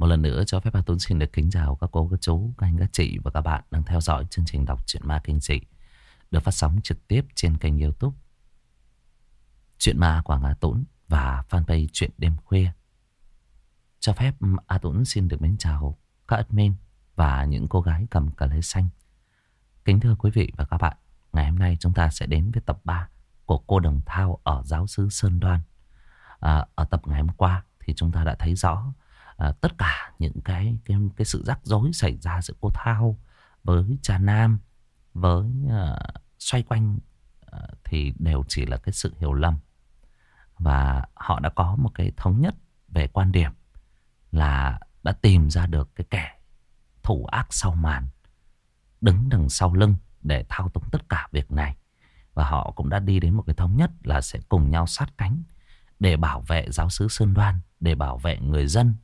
Một lần nữa cho phép bà Tuấn xin được kính chào các cô, các chú, các anh, các chị và các bạn đang theo dõi chương trình đọc truyện ma kinh dị được phát sóng trực tiếp trên kênh youtube Chuyện ma Quảng Á Tuấn và fanpage Chuyện Đêm Khuya. Cho phép A Tuấn xin được mến chào các admin và những cô gái cầm cà lê xanh. Kính thưa quý vị và các bạn, ngày hôm nay chúng ta sẽ đến với tập 3 của cô Đồng Thao ở giáo sư Sơn Đoan. À, ở tập ngày hôm qua thì chúng ta đã thấy rõ à, tất cả những cái, cái cái sự rắc rối xảy ra giữa cô Thao với cha Nam với à, xoay quanh à, thì đều chỉ là cái sự hiểu lầm. Và họ đã có một cái thống nhất về quan điểm là đã tìm ra được cái kẻ thủ ác sau màn đứng đằng sau lưng để thao túng tất cả việc này. Và họ cũng đã đi đến một cái thống nhất là sẽ cùng nhau sát cánh để bảo vệ giáo sứ Sơn Đoan để bảo vệ người dân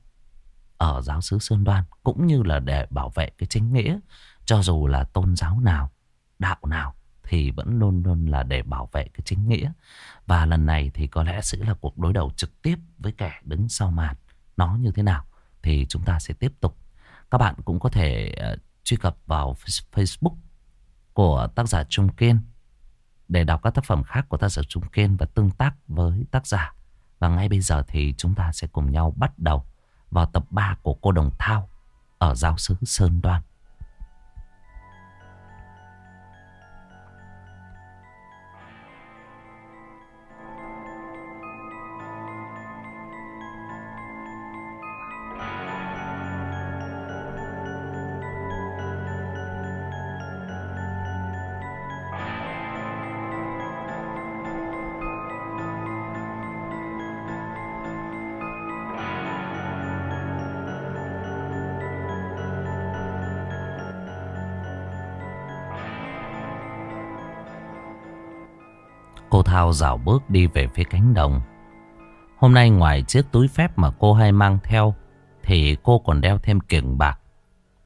ở giáo sứ Sơn Đoan cũng như là để bảo vệ cái chính nghĩa cho dù là tôn giáo nào, đạo nào thì vẫn luôn luôn là để bảo vệ cái chính nghĩa. Và lần này thì có lẽ sẽ là cuộc đối đầu trực tiếp với kẻ đứng sau màn. Nó như thế nào thì chúng ta sẽ tiếp tục. Các bạn cũng có thể uh, truy cập vào Facebook của tác giả Trung Kiên để đọc các tác phẩm khác của tác giả Trung Kiên và tương tác với tác giả. Và ngay bây giờ thì chúng ta sẽ cùng nhau bắt đầu vào tập 3 của cô Đồng Thao ở giáo xứ Sơn Đoan. Thao dạo bước đi về phía cánh đồng. Hôm nay ngoài chiếc túi phép mà cô hay mang theo thì cô còn đeo thêm kiềng bạc,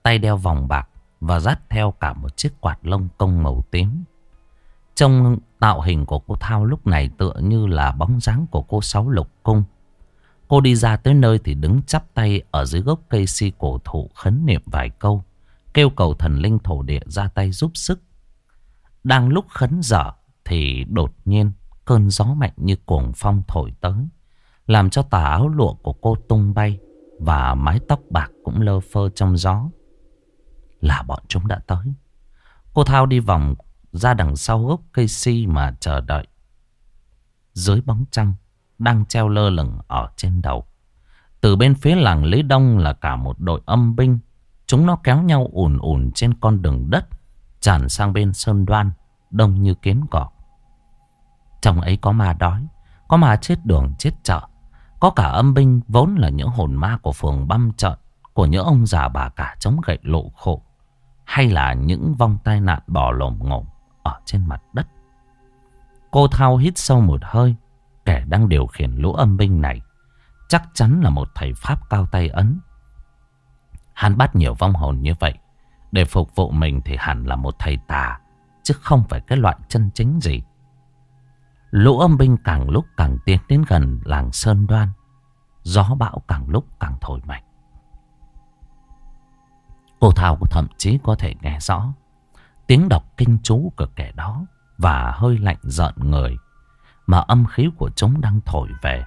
tay đeo vòng bạc và dắt theo cả một chiếc quạt lông công màu tím. Trong tạo hình của cô Thao lúc này tựa như là bóng dáng của cô Sáu Lục Cung. Cô đi ra tới nơi thì đứng chắp tay ở dưới gốc cây si cổ thụ khấn niệm vài câu, kêu cầu thần linh thổ địa ra tay giúp sức. Đang lúc khấn dở thì đột nhiên cơn gió mạnh như cuồng phong thổi tới. Làm cho tà áo lụa của cô tung bay và mái tóc bạc cũng lơ phơ trong gió. Là bọn chúng đã tới. Cô Thao đi vòng ra đằng sau gốc cây si mà chờ đợi. Dưới bóng trăng đang treo lơ lửng ở trên đầu. Từ bên phía làng Lý Đông là cả một đội âm binh. Chúng nó kéo nhau ùn ùn trên con đường đất, tràn sang bên sơn đoan, đông như kiến cỏ. Trong ấy có ma đói, có ma chết đường chết chợ, có cả âm binh vốn là những hồn ma của phường băm trợn của những ông già bà cả chống gậy lộ khổ, hay là những vong tai nạn bò lồm ngổm ở trên mặt đất. Cô Thao hít sâu một hơi, kẻ đang điều khiển lũ âm binh này chắc chắn là một thầy Pháp cao tay ấn. Hắn bắt nhiều vong hồn như vậy, để phục vụ mình thì hẳn là một thầy tà, chứ không phải cái loại chân chính gì. Lũ âm binh càng lúc càng tiến đến gần làng Sơn Đoan. Gió bão càng lúc càng thổi mạnh. Cô Thảo thậm chí có thể nghe rõ tiếng đọc kinh chú của kẻ đó và hơi lạnh giận người mà âm khí của chúng đang thổi về.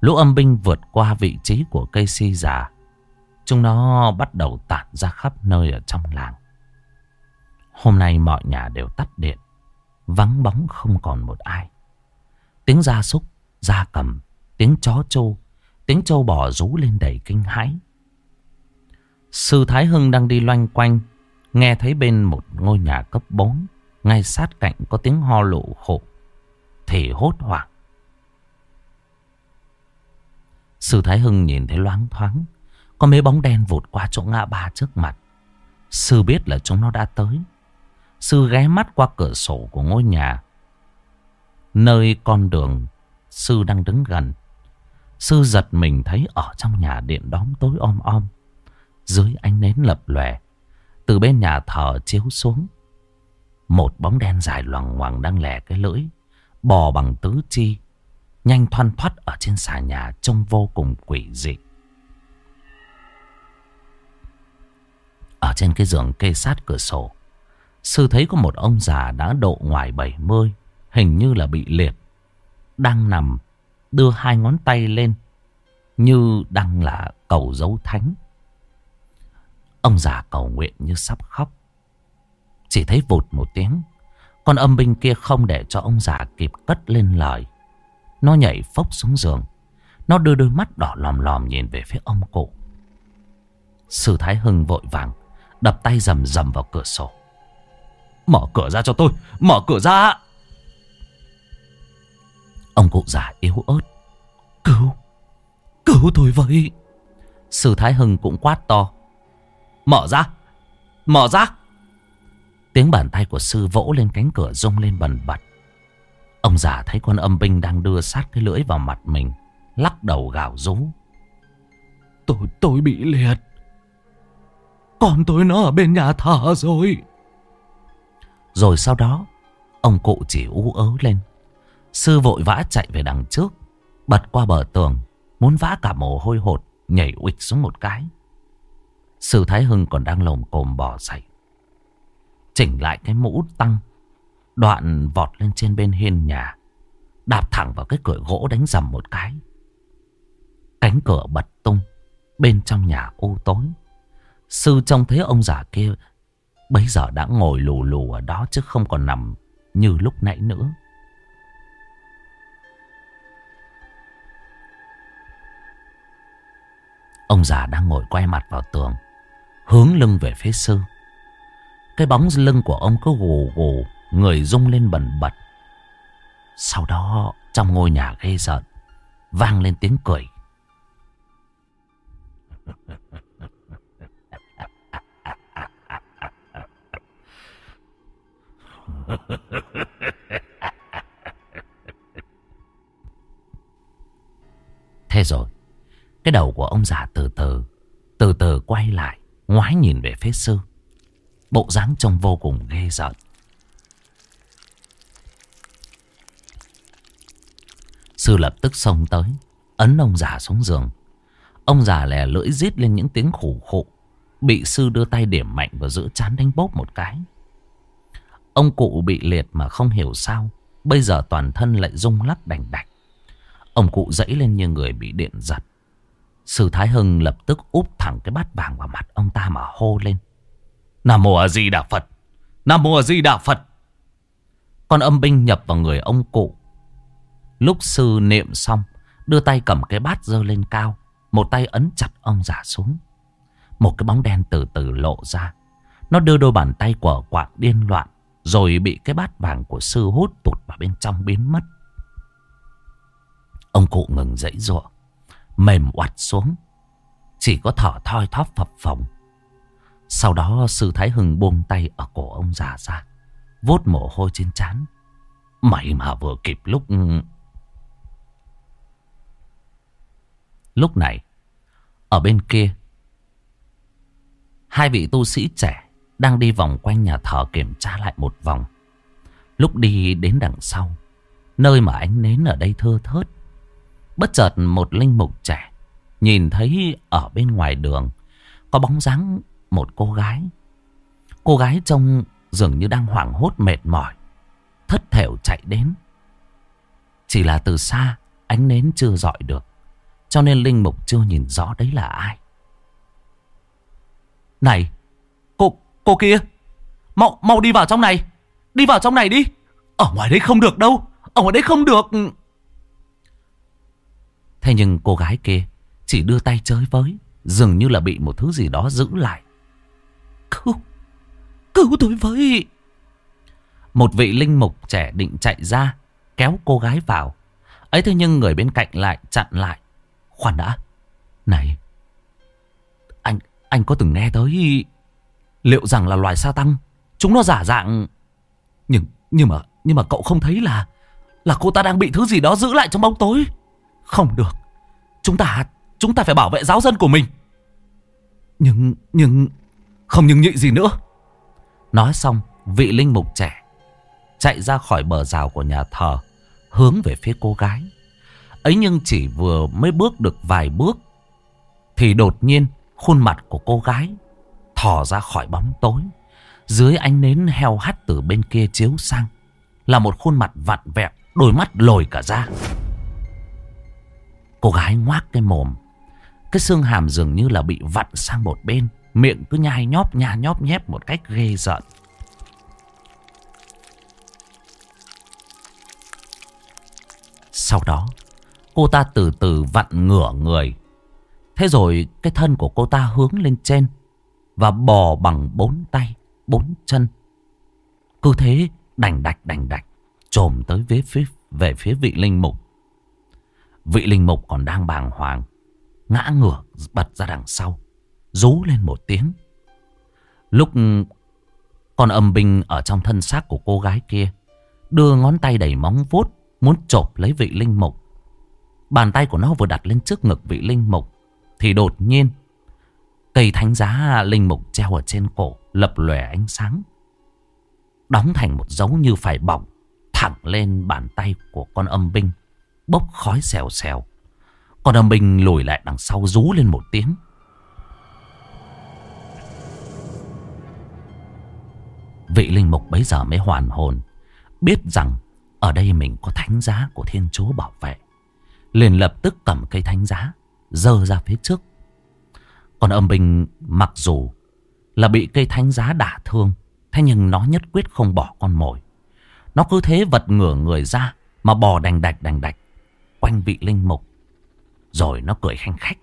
Lũ âm binh vượt qua vị trí của cây si già. Chúng nó bắt đầu tản ra khắp nơi ở trong làng. Hôm nay mọi nhà đều tắt điện. Vắng bóng không còn một ai. Tiếng gia súc, gia cầm Tiếng chó trâu Tiếng trâu bò rú lên đầy kinh hãi. Sư Thái Hưng đang đi loanh quanh Nghe thấy bên một ngôi nhà cấp 4 Ngay sát cạnh có tiếng ho lụ khổ Thì hốt hoảng. Sư Thái Hưng nhìn thấy loáng thoáng Có mấy bóng đen vụt qua chỗ ngã ba trước mặt. Sư biết là chúng nó đã tới. Sư ghé mắt qua cửa sổ của ngôi nhà. Nơi con đường, Sư đang đứng gần. Sư giật mình thấy ở trong nhà điện đóm tối om om. Dưới ánh nến lập lòe. Từ bên nhà thờ chiếu xuống. Một bóng đen dài loằng ngoằng đang lè cái lưỡi. Bò bằng tứ chi. Nhanh thoăn thoắt ở trên xà nhà trông vô cùng quỷ dị. ở trên cái giường kê sát cửa sổ Sư thấy có một ông già đã độ ngoài 70 Hình như là bị liệt, Đang nằm Đưa hai ngón tay lên, Như đang là cầu dấu thánh. Ông già cầu nguyện như sắp khóc. Chỉ thấy vụt một tiếng, Con âm binh kia không để cho ông già kịp cất lên lời. Nó nhảy phốc xuống giường. Nó đưa đôi mắt đỏ lòm lòm nhìn về phía ông cụ. Sư Thái Hưng vội vàng, Đập tay rầm rầm vào cửa sổ. Mở cửa ra cho tôi. Mở cửa ra. Ông cụ già yếu ớt. Cứu. Cứu tôi vậy Sư Thái Hưng cũng quát to. Mở ra. Mở ra. Tiếng bàn tay của sư vỗ lên cánh cửa rung lên bần bật. Ông già thấy con âm binh đang đưa sát cái lưỡi vào mặt mình Lắc đầu gào rú. Tôi, tôi bị liệt. Con tôi nó ở bên nhà thờ rồi. Rồi sau đó, Ông cụ chỉ ú ớ lên. Sư vội vã chạy về đằng trước, Bật qua bờ tường, Muốn vã cả mồ hôi hột, Nhảy ụịch xuống một cái. Sư Thái Hưng còn đang lồm cồm bò dậy. Chỉnh lại cái mũ tăng, Đoạn vọt lên trên bên hiên nhà, Đạp thẳng vào cái cửa gỗ đánh dầm một cái. Cánh cửa bật tung, Bên trong nhà u tối. Sư trông thấy ông già kia Bây giờ đã ngồi lù lù ở đó Chứ không còn nằm như lúc nãy nữa. Ông già đang ngồi quay mặt vào tường, Hướng lưng về phía sư. Cái bóng lưng của ông cứ gù gù, Người rung lên bần bật. Sau đó, trong ngôi nhà ghê giận Vang lên tiếng cười. Thế rồi, Cái đầu của ông già từ từ Từ từ quay lại, Ngoái nhìn về phía sư. Bộ dáng trông vô cùng ghê giận Sư lập tức xông tới, Ấn ông già xuống giường. Ông già lè lưỡi rít lên những tiếng khủ khụ. Bị sư đưa tay điểm mạnh vào giữa chán đánh bốp một cái. Ông cụ bị liệt mà không hiểu sao, Bây giờ toàn thân lại rung lắc đành đạch. Ông cụ dẫy lên như người bị điện giật. Sư Thái Hưng lập tức úp thẳng cái bát vàng vào mặt ông ta mà hô lên. Nam Mô A Di Đà Phật! Nam Mô A Di Đà Phật! Con âm binh nhập vào người ông cụ. Lúc sư niệm xong, Đưa tay cầm cái bát dơ lên cao, Một tay ấn chặt ông giả xuống. Một cái bóng đen từ từ lộ ra. Nó đưa đôi bàn tay của quạng điên loạn rồi bị cái bát vàng của sư hút tụt vào bên trong biến mất. Ông cụ ngừng dãy ruộng Mềm oặt xuống Chỉ có thở thoi thóp phập phồng. Sau đó sư Thái Hưng buông tay ở cổ ông già ra Vốt mồ hôi trên trán. Mày mà vừa kịp lúc Lúc này, ở bên kia, hai vị tu sĩ trẻ đang đi vòng quanh nhà thờ kiểm tra lại một vòng. Lúc đi đến đằng sau, nơi mà ánh nến ở đây thưa thớt, bất chợt một linh mục trẻ nhìn thấy ở bên ngoài đường có bóng dáng một cô gái. Cô gái trông dường như đang hoảng hốt mệt mỏi, thất thểu chạy đến. Chỉ là từ xa, ánh nến chưa dọi được. Cho nên Linh Mục chưa nhìn rõ đấy là ai. Này, cô, kia, mau, mau đi vào trong này, đi vào trong này đi. Ở ngoài đấy không được đâu, ở ngoài đấy không được. Thế nhưng cô gái kia chỉ đưa tay chơi với, dường như là bị một thứ gì đó giữ lại. Cứu, cứu tôi với. Một vị linh mục trẻ định chạy ra, kéo cô gái vào. ấy thế nhưng người bên cạnh lại chặn lại. Khoan đã. Này. Anh anh có từng nghe tới liệu rằng là loài sa tăng chúng nó giả dạng nhưng nhưng mà nhưng mà cậu không thấy là là cô ta đang bị thứ gì đó giữ lại trong bóng tối. Không được. Chúng ta chúng ta phải bảo vệ giáo dân của mình. Nhưng nhưng không nhưng nhị gì nữa. Nói xong, vị linh mục trẻ chạy ra khỏi bờ rào của nhà thờ, hướng về phía cô gái. Ấy nhưng chỉ vừa mới bước được vài bước Thì đột nhiên khuôn mặt của cô gái thò ra khỏi bóng tối. Dưới ánh nến heo hắt từ bên kia chiếu sang là một khuôn mặt vặn vẹo, đôi mắt lồi cả ra. Cô gái ngoác cái mồm. Cái xương hàm dường như là bị vặn sang một bên. Miệng cứ nhai nhóp nha nhóp nhép một cách ghê giận. Sau đó, cô ta từ từ vặn ngửa người. Thế rồi cái thân của cô ta hướng lên trên và bò bằng bốn tay, bốn chân. Cứ thế đành đạch đành đạch trồm tới phía phía, về phía vị linh mục. Vị linh mục còn đang bàng hoàng, ngã ngửa bật ra đằng sau, rú lên một tiếng. Lúc con âm binh ở trong thân xác của cô gái kia, đưa ngón tay đầy móng vuốt, muốn chộp lấy vị linh mục. Bàn tay của nó vừa đặt lên trước ngực vị linh mục, thì đột nhiên, cây thánh giá linh mục treo ở trên cổ, lập lòe ánh sáng. Đóng thành một dấu như phải bỏng, thẳng lên bàn tay của con âm binh bốc khói xèo xèo. Con âm binh lùi lại đằng sau rú lên một tiếng. Vị linh mục bấy giờ mới hoàn hồn. Biết rằng ở đây mình có thánh giá của Thiên Chúa bảo vệ. Liền lập tức cầm cây thánh giá, dơ ra phía trước. Còn âm binh mặc dù là bị cây thánh giá đả thương, thế nhưng nó nhất quyết không bỏ con mồi. Nó cứ thế vật ngửa người ra mà bò đành đạch đành đạch quanh vị linh mục. Rồi nó cười khanh khách.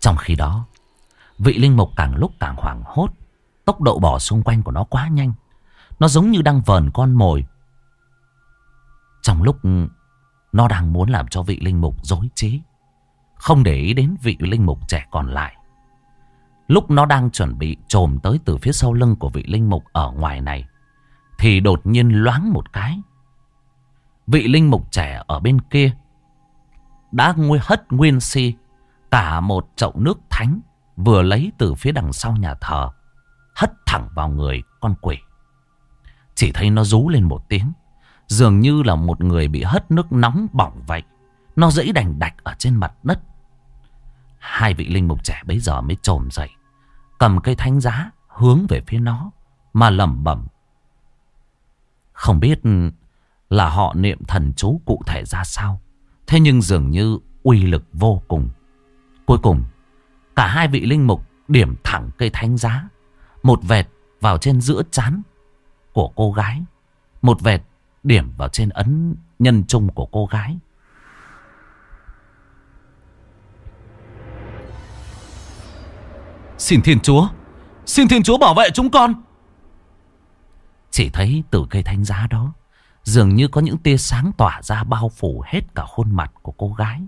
Trong khi đó, vị linh mục càng lúc càng hoảng hốt. Tốc độ bỏ xung quanh của nó quá nhanh. Nó giống như đang vờn con mồi. Trong lúc nó đang muốn làm cho vị linh mục dối trí. Không để ý đến vị linh mục trẻ còn lại Lúc nó đang chuẩn bị trồm tới từ phía sau lưng của vị linh mục ở ngoài này, Thì đột nhiên loáng một cái Vị linh mục trẻ ở bên kia Đã nguy hất nguyên si Cả một chậu nước thánh Vừa lấy từ phía đằng sau nhà thờ Hất thẳng vào người con quỷ Chỉ thấy nó rú lên một tiếng Dường như là một người bị hất nước nóng bỏng vậy Nó dẫy đành đạch ở trên mặt đất Hai vị linh mục trẻ bấy giờ mới trồm dậy. Cầm cây thánh giá hướng về phía nó mà lẩm bẩm. Không biết là họ niệm thần chú cụ thể ra sao. Thế nhưng dường như uy lực vô cùng. Cuối cùng, cả hai vị linh mục điểm thẳng cây thánh giá. Một vệt vào trên giữa chán của cô gái. Một vệt điểm vào trên ấn nhân trung của cô gái. Xin Thiên Chúa Xin Thiên Chúa bảo vệ chúng con Chỉ thấy từ cây thánh giá đó Dường như có những tia sáng tỏa ra bao phủ hết cả khuôn mặt của cô gái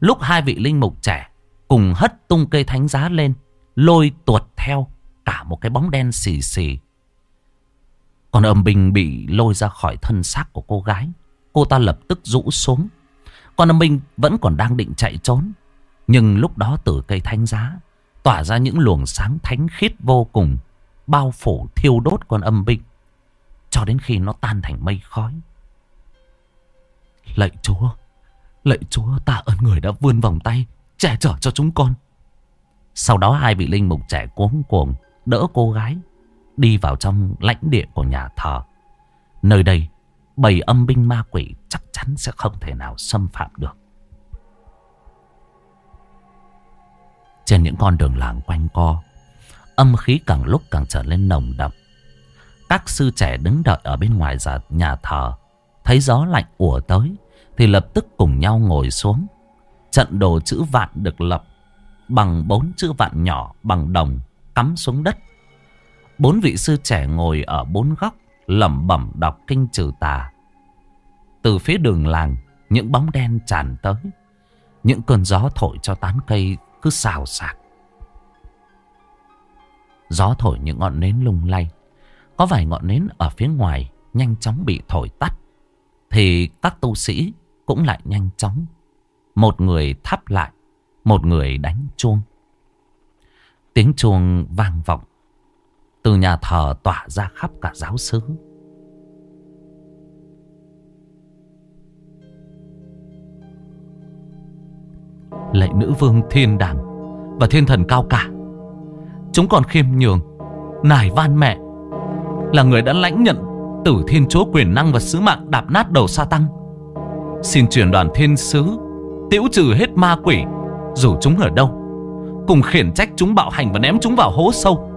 Lúc hai vị linh mục trẻ Cùng hất tung cây thánh giá lên Lôi tuột theo Cả một cái bóng đen xì xì Còn âm bình bị lôi ra khỏi thân xác của cô gái Cô ta lập tức rũ xuống Còn âm bình vẫn còn đang định chạy trốn Nhưng lúc đó từ cây thánh giá tỏa ra những luồng sáng thánh khiết vô cùng, bao phủ thiêu đốt con âm binh, cho đến khi nó tan thành mây khói. Lạy Chúa, lạy Chúa tạ ơn người đã vươn vòng tay, che chở cho chúng con. Sau đó hai vị linh mục trẻ cuống cuồng đỡ cô gái đi vào trong lãnh địa của nhà thờ. Nơi đây, bầy âm binh ma quỷ chắc chắn sẽ không thể nào xâm phạm được. Trên những con đường làng quanh co Âm khí càng lúc càng trở nên nồng đậm Các sư trẻ đứng đợi ở bên ngoài giả nhà thờ Thấy gió lạnh ùa tới Thì lập tức cùng nhau ngồi xuống Trận đồ chữ vạn được lập Bằng bốn chữ vạn nhỏ bằng đồng Cắm xuống đất Bốn vị sư trẻ ngồi ở bốn góc lẩm bẩm đọc kinh trừ tà Từ phía đường làng Những bóng đen tràn tới Những cơn gió thổi cho tán cây cứ xào xạc. Gió thổi những ngọn nến lung lay. Có vài ngọn nến ở phía ngoài nhanh chóng bị thổi tắt. Thì các tu sĩ cũng lại nhanh chóng. Một người thắp lại, một người đánh chuông. Tiếng chuông vang vọng. Từ nhà thờ tỏa ra khắp cả giáo xứ. Lạy nữ vương thiên đàng Và thiên thần cao cả, Chúng còn khiêm nhường, Nài van mẹ, Là người đã lãnh nhận Tử thiên chúa quyền năng và sứ mạng đạp nát đầu sa tăng. Xin truyền đoàn thiên sứ, Tiễu trừ hết ma quỷ, Dù chúng ở đâu. Cùng khiển trách chúng bạo hành và ném chúng vào hố sâu.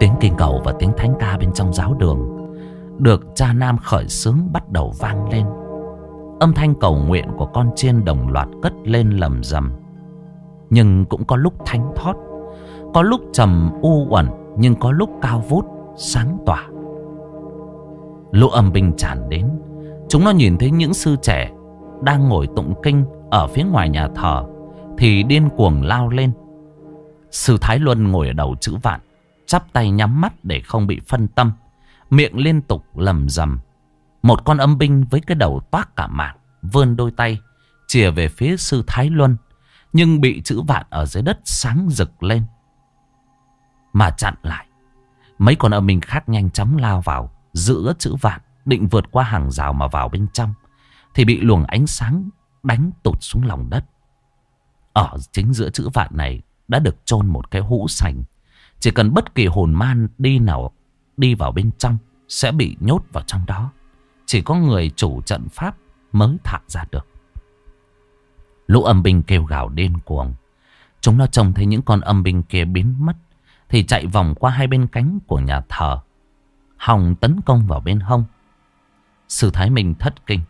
Tiếng kinh cầu và tiếng thánh ca bên trong giáo đường Được cha nam khởi sướng bắt đầu vang lên. Âm thanh cầu nguyện của con chiên đồng loạt cất lên lầm rầm. Nhưng cũng có lúc thánh thót, Có lúc trầm u uẩn, Nhưng có lúc cao vút, sáng tỏa. Lũ âm binh tràn đến, Chúng nó nhìn thấy những sư trẻ Đang ngồi tụng kinh Ở phía ngoài nhà thờ. Thì điên cuồng lao lên. Sư Thái Luân ngồi ở đầu chữ vạn, Chắp tay nhắm mắt để không bị phân tâm, Miệng liên tục lầm rầm. Một con âm binh với cái đầu toát cả mạng, Vươn đôi tay, Chìa về phía sư Thái Luân, Nhưng bị chữ vạn ở dưới đất sáng rực lên. Mà chặn lại, Mấy con âm binh khác nhanh chóng lao vào, Giữa chữ vạn, Định vượt qua hàng rào mà vào bên trong, Thì bị luồng ánh sáng đánh tụt xuống lòng đất. Ở chính giữa chữ vạn này Đã được chôn một cái hũ sành. Chỉ cần bất kỳ hồn man đi nào, Đi vào bên trong Sẽ bị nhốt vào trong đó. Chỉ có người chủ trận pháp Mới thả ra được. Lũ âm binh kêu gào điên cuồng. Chúng nó trông thấy những con âm binh kia biến mất, Thì chạy vòng qua hai bên cánh của nhà thờ. Hòng tấn công vào bên hông. Sư Thái Minh thất kinh.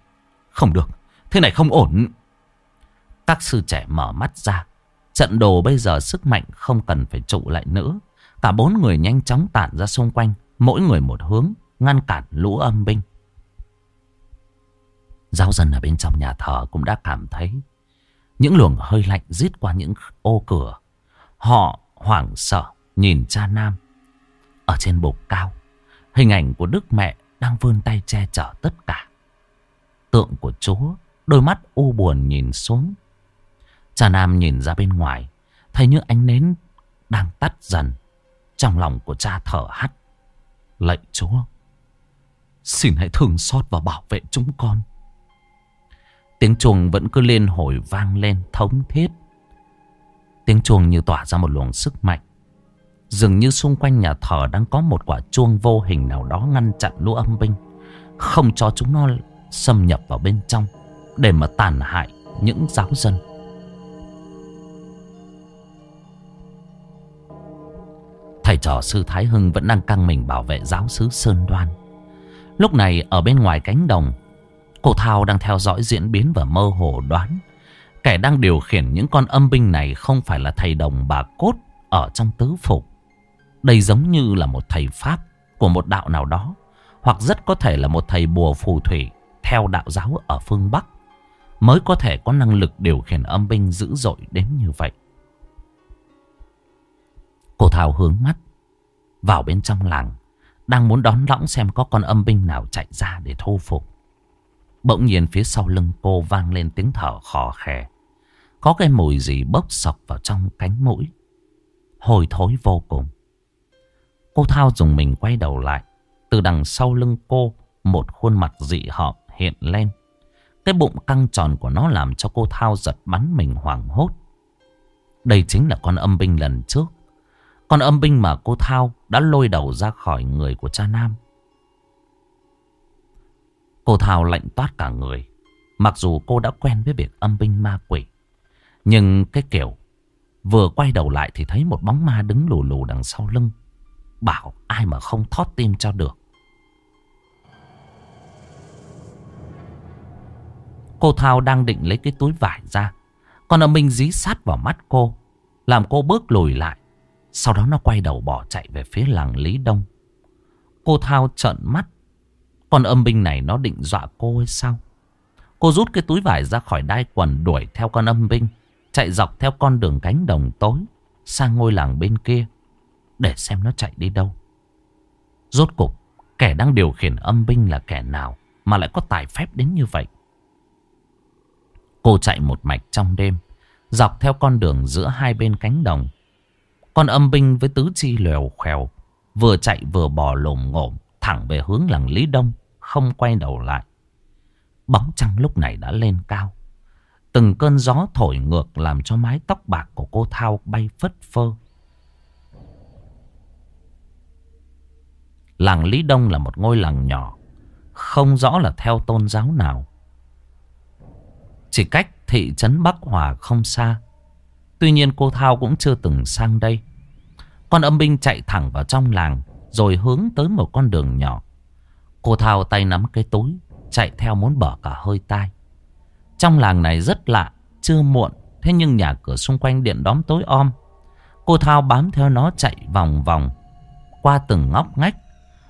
Không được, Thế này không ổn. Các sư trẻ mở mắt ra. Trận đồ bây giờ sức mạnh không cần phải trụ lại nữa. Cả bốn người nhanh chóng tản ra xung quanh Mỗi người một hướng Ngăn cản lũ âm binh. Giáo dân ở bên trong nhà thờ cũng đã cảm thấy Những luồng hơi lạnh rít qua những ô cửa. Họ hoảng sợ nhìn cha Nam. Ở trên bục cao Hình ảnh của Đức Mẹ đang vươn tay che chở tất cả. Tượng của Chúa, đôi mắt u buồn nhìn xuống. Cha Nam nhìn ra bên ngoài, thấy những ánh nến đang tắt dần. Trong lòng của cha thở hắt. Lạy Chúa, xin hãy thương xót và bảo vệ chúng con. Tiếng chuông vẫn cứ lên hồi vang lên thống thiết. Tiếng chuông như tỏa ra một luồng sức mạnh. Dường như xung quanh nhà thờ đang có một quả chuông vô hình nào đó ngăn chặn lũ âm binh. Không cho chúng nó xâm nhập vào bên trong để mà tàn hại những giáo dân. Thầy trò sư Thái Hưng vẫn đang căng mình bảo vệ giáo sứ Sơn Đoan. Lúc này ở bên ngoài cánh đồng, cô Thao đang theo dõi diễn biến và mơ hồ đoán. Kẻ đang điều khiển những con âm binh này không phải là thầy đồng bà Cốt ở trong tứ phục đây giống như là một thầy Pháp của một đạo nào đó. Hoặc rất có thể là một thầy bùa phù thủy theo đạo giáo ở phương Bắc. Mới có thể có năng lực điều khiển âm binh dữ dội đến như vậy. Cô Thảo hướng mắt vào bên trong làng. Đang muốn đón lõng xem có con âm binh nào chạy ra để thu phục. Bỗng nhiên phía sau lưng cô vang lên tiếng thở khò khè. Có cái mùi gì bốc sọc vào trong cánh mũi. Hồi thối vô cùng. Cô Thao dùng mình quay đầu lại. Từ đằng sau lưng cô, một khuôn mặt dị hợm hiện lên. Cái bụng căng tròn của nó làm cho cô Thao giật bắn mình hoảng hốt. Đây chính là con âm binh lần trước. Con âm binh mà cô Thao đã lôi đầu ra khỏi người của cha Nam. Cô Thao lạnh toát cả người. Mặc dù cô đã quen với việc âm binh ma quỷ. Nhưng cái kiểu vừa quay đầu lại thì thấy một bóng ma đứng lù lù đằng sau lưng. Bảo ai mà không thót tim cho được Cô Thao đang định lấy cái túi vải ra, con âm Minh dí sát vào mắt cô, Làm cô bước lùi lại sau đó nó quay đầu bỏ chạy về phía làng Lý Đông Cô Thao trợn mắt con âm binh này nó định dọa cô hay sao Cô rút cái túi vải ra khỏi đai quần đuổi theo con âm binh Chạy dọc theo con đường cánh đồng tối Sang ngôi làng bên kia để xem nó chạy đi đâu. Rốt cục, kẻ đang điều khiển âm binh là kẻ nào mà lại có tài phép đến như vậy? Cô chạy một mạch trong đêm, dọc theo con đường giữa hai bên cánh đồng. Con âm binh với tứ chi lèo khèo. Vừa chạy vừa bò lồm ngộm thẳng về hướng làng Lý Đông. Không quay đầu lại. Bóng trăng lúc này đã lên cao. Từng cơn gió thổi ngược làm cho mái tóc bạc của cô Thao bay phất phơ. Làng Lý Đông là một ngôi làng nhỏ. Không rõ là theo tôn giáo nào. Chỉ cách thị trấn Bắc Hòa không xa. Tuy nhiên cô Thao cũng chưa từng sang đây. Con âm binh chạy thẳng vào trong làng rồi hướng tới một con đường nhỏ. Cô Thao tay nắm cái túi chạy theo muốn bỏ cả hơi tai. Trong làng này rất lạ, chưa muộn, thế nhưng nhà cửa xung quanh điện đóm tối om. Cô Thao bám theo nó chạy vòng vòng, qua từng ngóc ngách,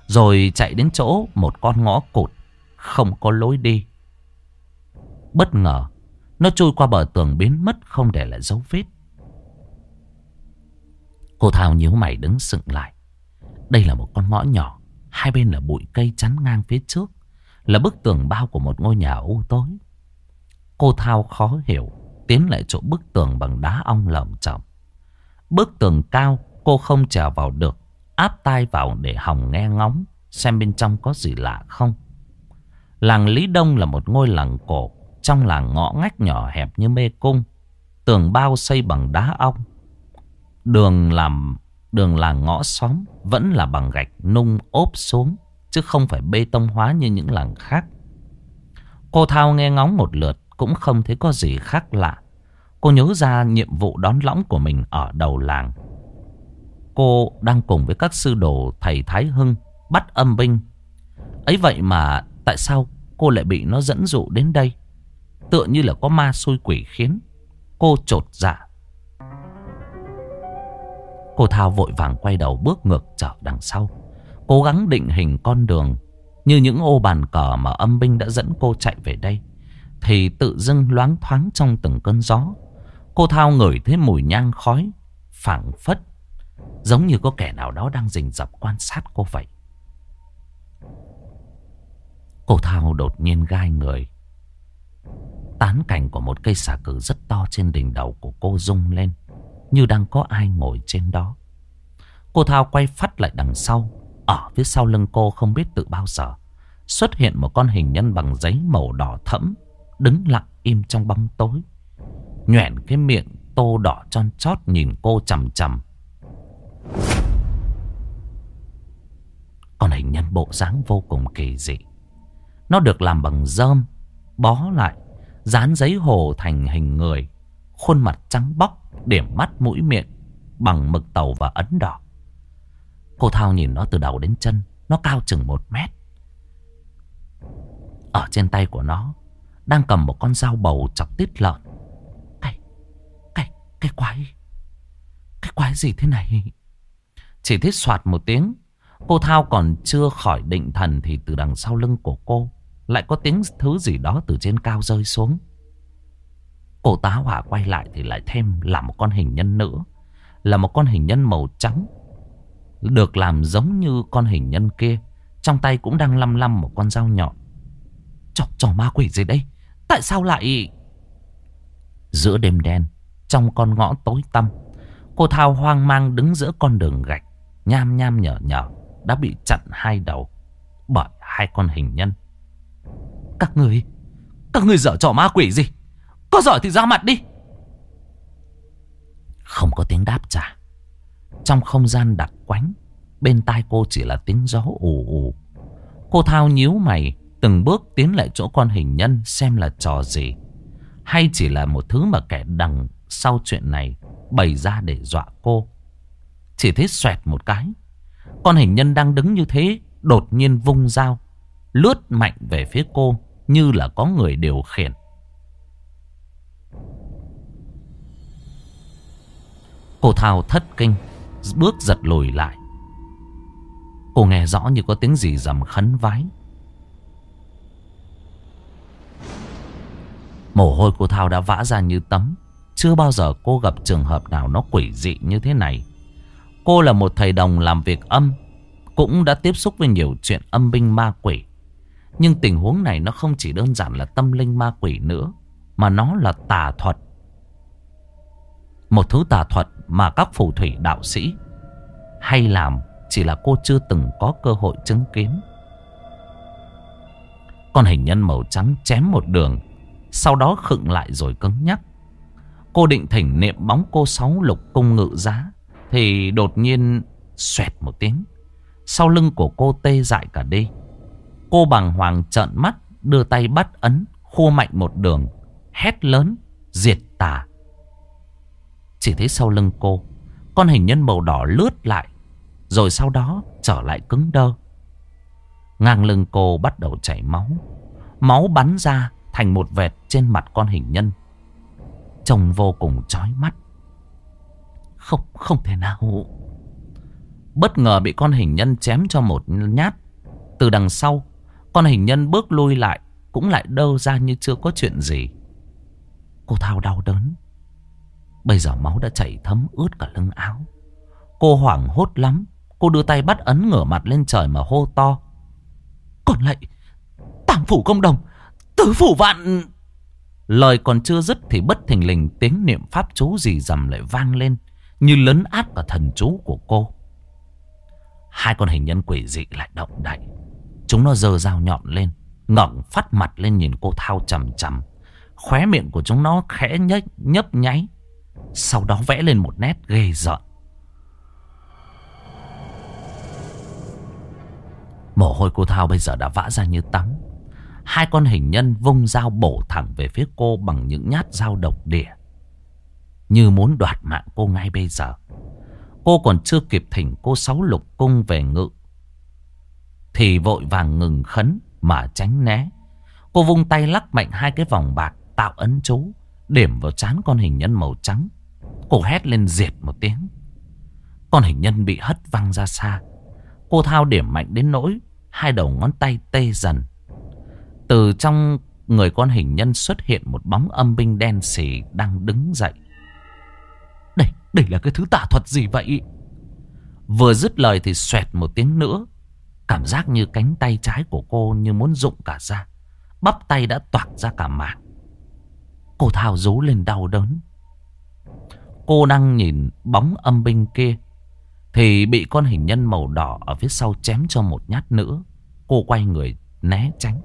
rồi chạy đến chỗ một con ngõ cụt, không có lối đi. Bất ngờ, nó trôi qua bờ tường biến mất không để lại dấu vết. Cô Thao nhíu mày đứng sững lại. Đây là một con ngõ nhỏ, hai bên là bụi cây chắn ngang phía trước, là bức tường bao của một ngôi nhà u tối. Cô Thao khó hiểu, tiến lại chỗ bức tường bằng đá ong lởm chởm. Bức tường cao, cô không trèo vào được, áp tai vào để hòng nghe ngóng, xem bên trong có gì lạ không. Làng Lý Đông là một ngôi làng cổ, trong làng ngõ ngách nhỏ hẹp như mê cung. Tường bao xây bằng đá ong. Đường làm đường làng ngõ xóm vẫn là bằng gạch nung ốp xuống, chứ không phải bê tông hóa như những làng khác. Cô Thao nghe ngóng một lượt, cũng không thấy có gì khác lạ. Cô nhớ ra nhiệm vụ đón lõng của mình ở đầu làng. Cô đang cùng với các sư đồ thầy Thái Hưng bắt âm binh. Ấy vậy mà tại sao cô lại bị nó dẫn dụ đến đây? Tựa như là có ma xui quỷ khiến. Cô trột dạ. Cô Thao vội vàng quay đầu bước ngược trở đằng sau. Cố gắng định hình con đường như những ô bàn cờ mà âm binh đã dẫn cô chạy về đây. Thì tự dưng loáng thoáng trong từng cơn gió, Cô Thao ngửi thấy mùi nhang khói phảng phất Giống như có kẻ nào đó đang rình rập quan sát cô vậy Cô Thao đột nhiên gai người Tán cảnh của một cây xà cừ rất to trên đỉnh đầu của cô rung lên như đang có ai ngồi trên đó Cô Thao quay phát lại đằng sau Ở phía sau lưng cô không biết từ bao giờ Xuất hiện một con hình nhân bằng giấy màu đỏ thẫm đứng lặng im trong bóng tối. Nhoẻn cái miệng tô đỏ tròn chót nhìn cô chầm chầm. con hình nhân bộ dáng vô cùng kỳ dị. Nó được làm bằng rơm, bó lại, dán giấy hồ thành hình người. Khuôn mặt trắng bóc, điểm mắt mũi miệng, bằng mực tàu và ấn đỏ. Cô Thao nhìn nó từ đầu đến chân, nó cao chừng một mét. Ở trên tay của nó đang cầm một con dao bầu chọc tiết lợn Cái Cái Cái quái Cái quái gì thế này Chỉ thích soạt một tiếng Cô Thao còn chưa khỏi định thần Thì từ đằng sau lưng của cô Lại có tiếng thứ gì đó từ trên cao rơi xuống Cô tá hỏa quay lại Thì lại thêm là một con hình nhân nữa Là một con hình nhân màu trắng Được làm giống như con hình nhân kia Trong tay cũng đang lăm lăm một con dao nhọn chọc trò ma quỷ gì đây Tại sao lại... Giữa đêm đen, trong con ngõ tối tăm, cô Thao hoang mang đứng giữa con đường gạch, nham nham nhở nhở, đã bị chặn hai đầu bởi hai con hình nhân. Các người, các người dở trò ma quỷ gì? Có giỏi thì ra mặt đi. Không có tiếng đáp trả. Trong không gian đặc quánh, bên tai cô chỉ là tiếng gió ù ù. Cô Thao nhíu mày, Từng bước tiến lại chỗ con hình nhân xem là trò gì. Hay chỉ là một thứ mà kẻ đằng sau chuyện này bày ra để dọa cô. Chỉ thấy xoẹt một cái. Con hình nhân đang đứng như thế đột nhiên vung dao. Lướt mạnh về phía cô như là có người điều khiển. Cô Thao thất kinh, bước giật lùi lại. Cô nghe rõ như có tiếng gì rầm khấn vái. Mồ hôi cô Thao đã vã ra như tấm. Chưa bao giờ cô gặp trường hợp nào nó quỷ dị như thế này. Cô là một thầy đồng làm việc âm. Cũng đã tiếp xúc với nhiều chuyện âm binh ma quỷ. Nhưng tình huống này nó không chỉ đơn giản là tâm linh ma quỷ nữa. Mà nó là tà thuật. Một thứ tà thuật mà các phù thủy đạo sĩ hay làm chỉ là cô chưa từng có cơ hội chứng kiến. Con hình nhân màu trắng chém một đường, sau đó khựng lại rồi cứng nhắc. Cô định thỉnh niệm bóng cô sáu lục cung ngự giá, thì đột nhiên xoẹt một tiếng. Sau lưng của cô tê dại cả đi. Cô bằng hoàng trợn mắt, đưa tay bắt ấn, khua mạnh một đường, hét lớn, diệt tà. Chỉ thấy sau lưng cô, con hình nhân màu đỏ lướt lại, rồi sau đó trở lại cứng đơ. Ngang lưng cô bắt đầu chảy máu. Máu bắn ra thành một vệt trên mặt con hình nhân. Trông vô cùng chói mắt. Không, không thể nào. Bất ngờ bị con hình nhân chém cho một nhát. Từ đằng sau, con hình nhân bước lui lại, cũng lại đơ ra như chưa có chuyện gì. Cô Thao đau đớn. Bây giờ máu đã chảy thấm ướt cả lưng áo. Cô hoảng hốt lắm. Cô đưa tay bắt ấn ngửa mặt lên trời mà hô to. Còn lại, tam phủ công đồng, tứ phủ vạn... Lời còn chưa dứt thì bất thình lình tiếng niệm pháp chú gì dầm lại vang lên như lấn át cả thần chú của cô. Hai con hình nhân quỷ dị lại động đậy. Chúng nó giơ dao nhọn lên, ngẩng phát mặt lên nhìn cô Thao chầm chầm. Khóe miệng của chúng nó khẽ nhếch, nhấp nháy. Sau đó vẽ lên một nét ghê rợn. Mồ hôi cô Thao bây giờ đã vã ra như tắm. Hai con hình nhân vung dao bổ thẳng về phía cô bằng những nhát dao độc địa. Như muốn đoạt mạng cô ngay bây giờ. Cô còn chưa kịp thỉnh cô sáu lục cung về ngự. Thì vội vàng ngừng khấn mà tránh né. Cô vung tay lắc mạnh hai cái vòng bạc tạo ấn chú. Điểm vào trán con hình nhân màu trắng. Cô hét lên diệt một tiếng. Con hình nhân bị hất văng ra xa. Cô thao điểm mạnh đến nỗi hai đầu ngón tay tê dần. Từ trong người con hình nhân xuất hiện một bóng âm binh đen xỉ đang đứng dậy. Đây, đây là cái thứ tả thuật gì vậy? Vừa dứt lời thì xoẹt một tiếng nữa. Cảm giác như cánh tay trái của cô như muốn rụng cả ra. Bắp tay đã toạc ra cả mạng. Cô thao rú lên đau đớn. Cô đang nhìn bóng âm binh kia. Thì bị con hình nhân màu đỏ ở phía sau chém cho một nhát nữa. Cô quay người né tránh.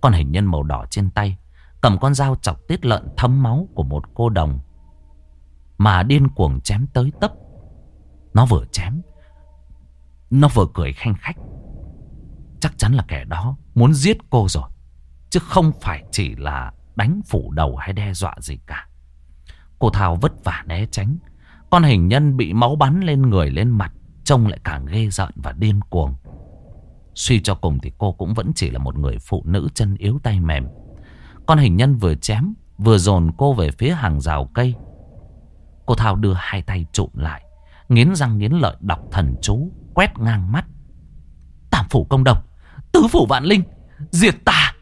Con hình nhân màu đỏ trên tay, cầm con dao chọc tiết lợn thấm máu của một cô đồng. Mà điên cuồng chém tới tấp. Nó vừa chém. Nó vừa cười khanh khách. Chắc chắn là kẻ đó muốn giết cô rồi. Chứ không phải chỉ là đánh phủ đầu hay đe dọa gì cả. Cô Thảo vất vả né tránh. Con hình nhân bị máu bắn lên người lên mặt. Trông lại càng ghê giận và điên cuồng. Suy cho cùng thì cô cũng vẫn chỉ là một người phụ nữ chân yếu tay mềm. Con hình nhân vừa chém, vừa dồn cô về phía hàng rào cây. Cô Thảo đưa hai tay trụm lại, nghiến răng nghiến lợi đọc thần chú, quét ngang mắt. Tam phủ công đồng, tứ phủ vạn linh, diệt tà.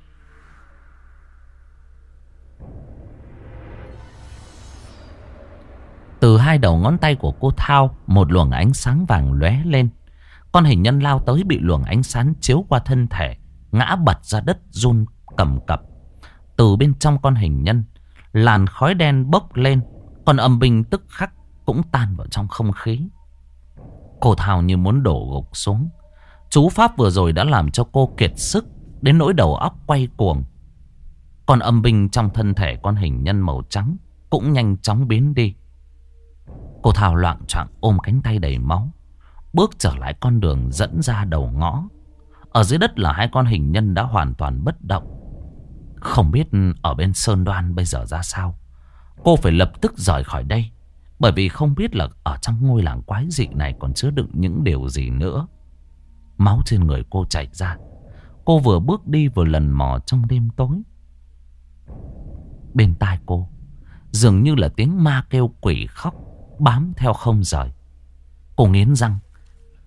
Từ hai đầu ngón tay của cô Thao, một luồng ánh sáng vàng lóe lên. Con hình nhân lao tới bị luồng ánh sáng chiếu qua thân thể, ngã bật ra đất run cầm cập. Từ bên trong con hình nhân, làn khói đen bốc lên, con âm binh tức khắc cũng tan vào trong không khí. Cô thao như muốn đổ gục xuống. Chú Pháp vừa rồi đã làm cho cô kiệt sức, đến nỗi đầu óc quay cuồng. Còn âm binh trong thân thể con hình nhân màu trắng cũng nhanh chóng biến đi. Cô Thảo loạn trọng ôm cánh tay đầy máu. Bước trở lại con đường dẫn ra đầu ngõ. Ở dưới đất là hai con hình nhân đã hoàn toàn bất động. Không biết ở bên Sơn Đoan bây giờ ra sao. Cô phải lập tức rời khỏi đây, Bởi vì không biết là ở trong ngôi làng quái dị này còn chứa đựng những điều gì nữa. Máu trên người cô chảy ra. Cô vừa bước đi vừa lần mò trong đêm tối. Bên tai cô, Dường như là tiếng ma kêu quỷ khóc. Bám theo không rời. Cô nghiến răng,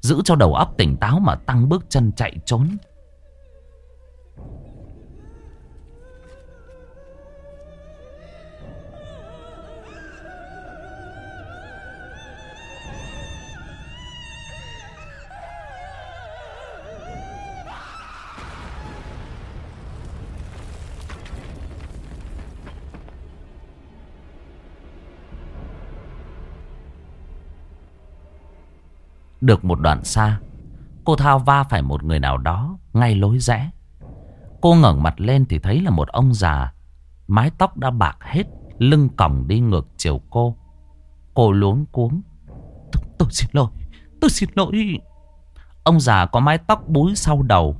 Giữ cho đầu óc tỉnh táo mà tăng bước chân chạy trốn. Được một đoạn xa Cô Thao va phải một người nào đó Ngay lối rẽ. Cô ngẩng mặt lên thì thấy là một ông già Mái tóc đã bạc hết Lưng còng đi ngược chiều cô. Cô luống cuống tôi, tôi xin lỗi Tôi xin lỗi. Ông già có mái tóc búi sau đầu.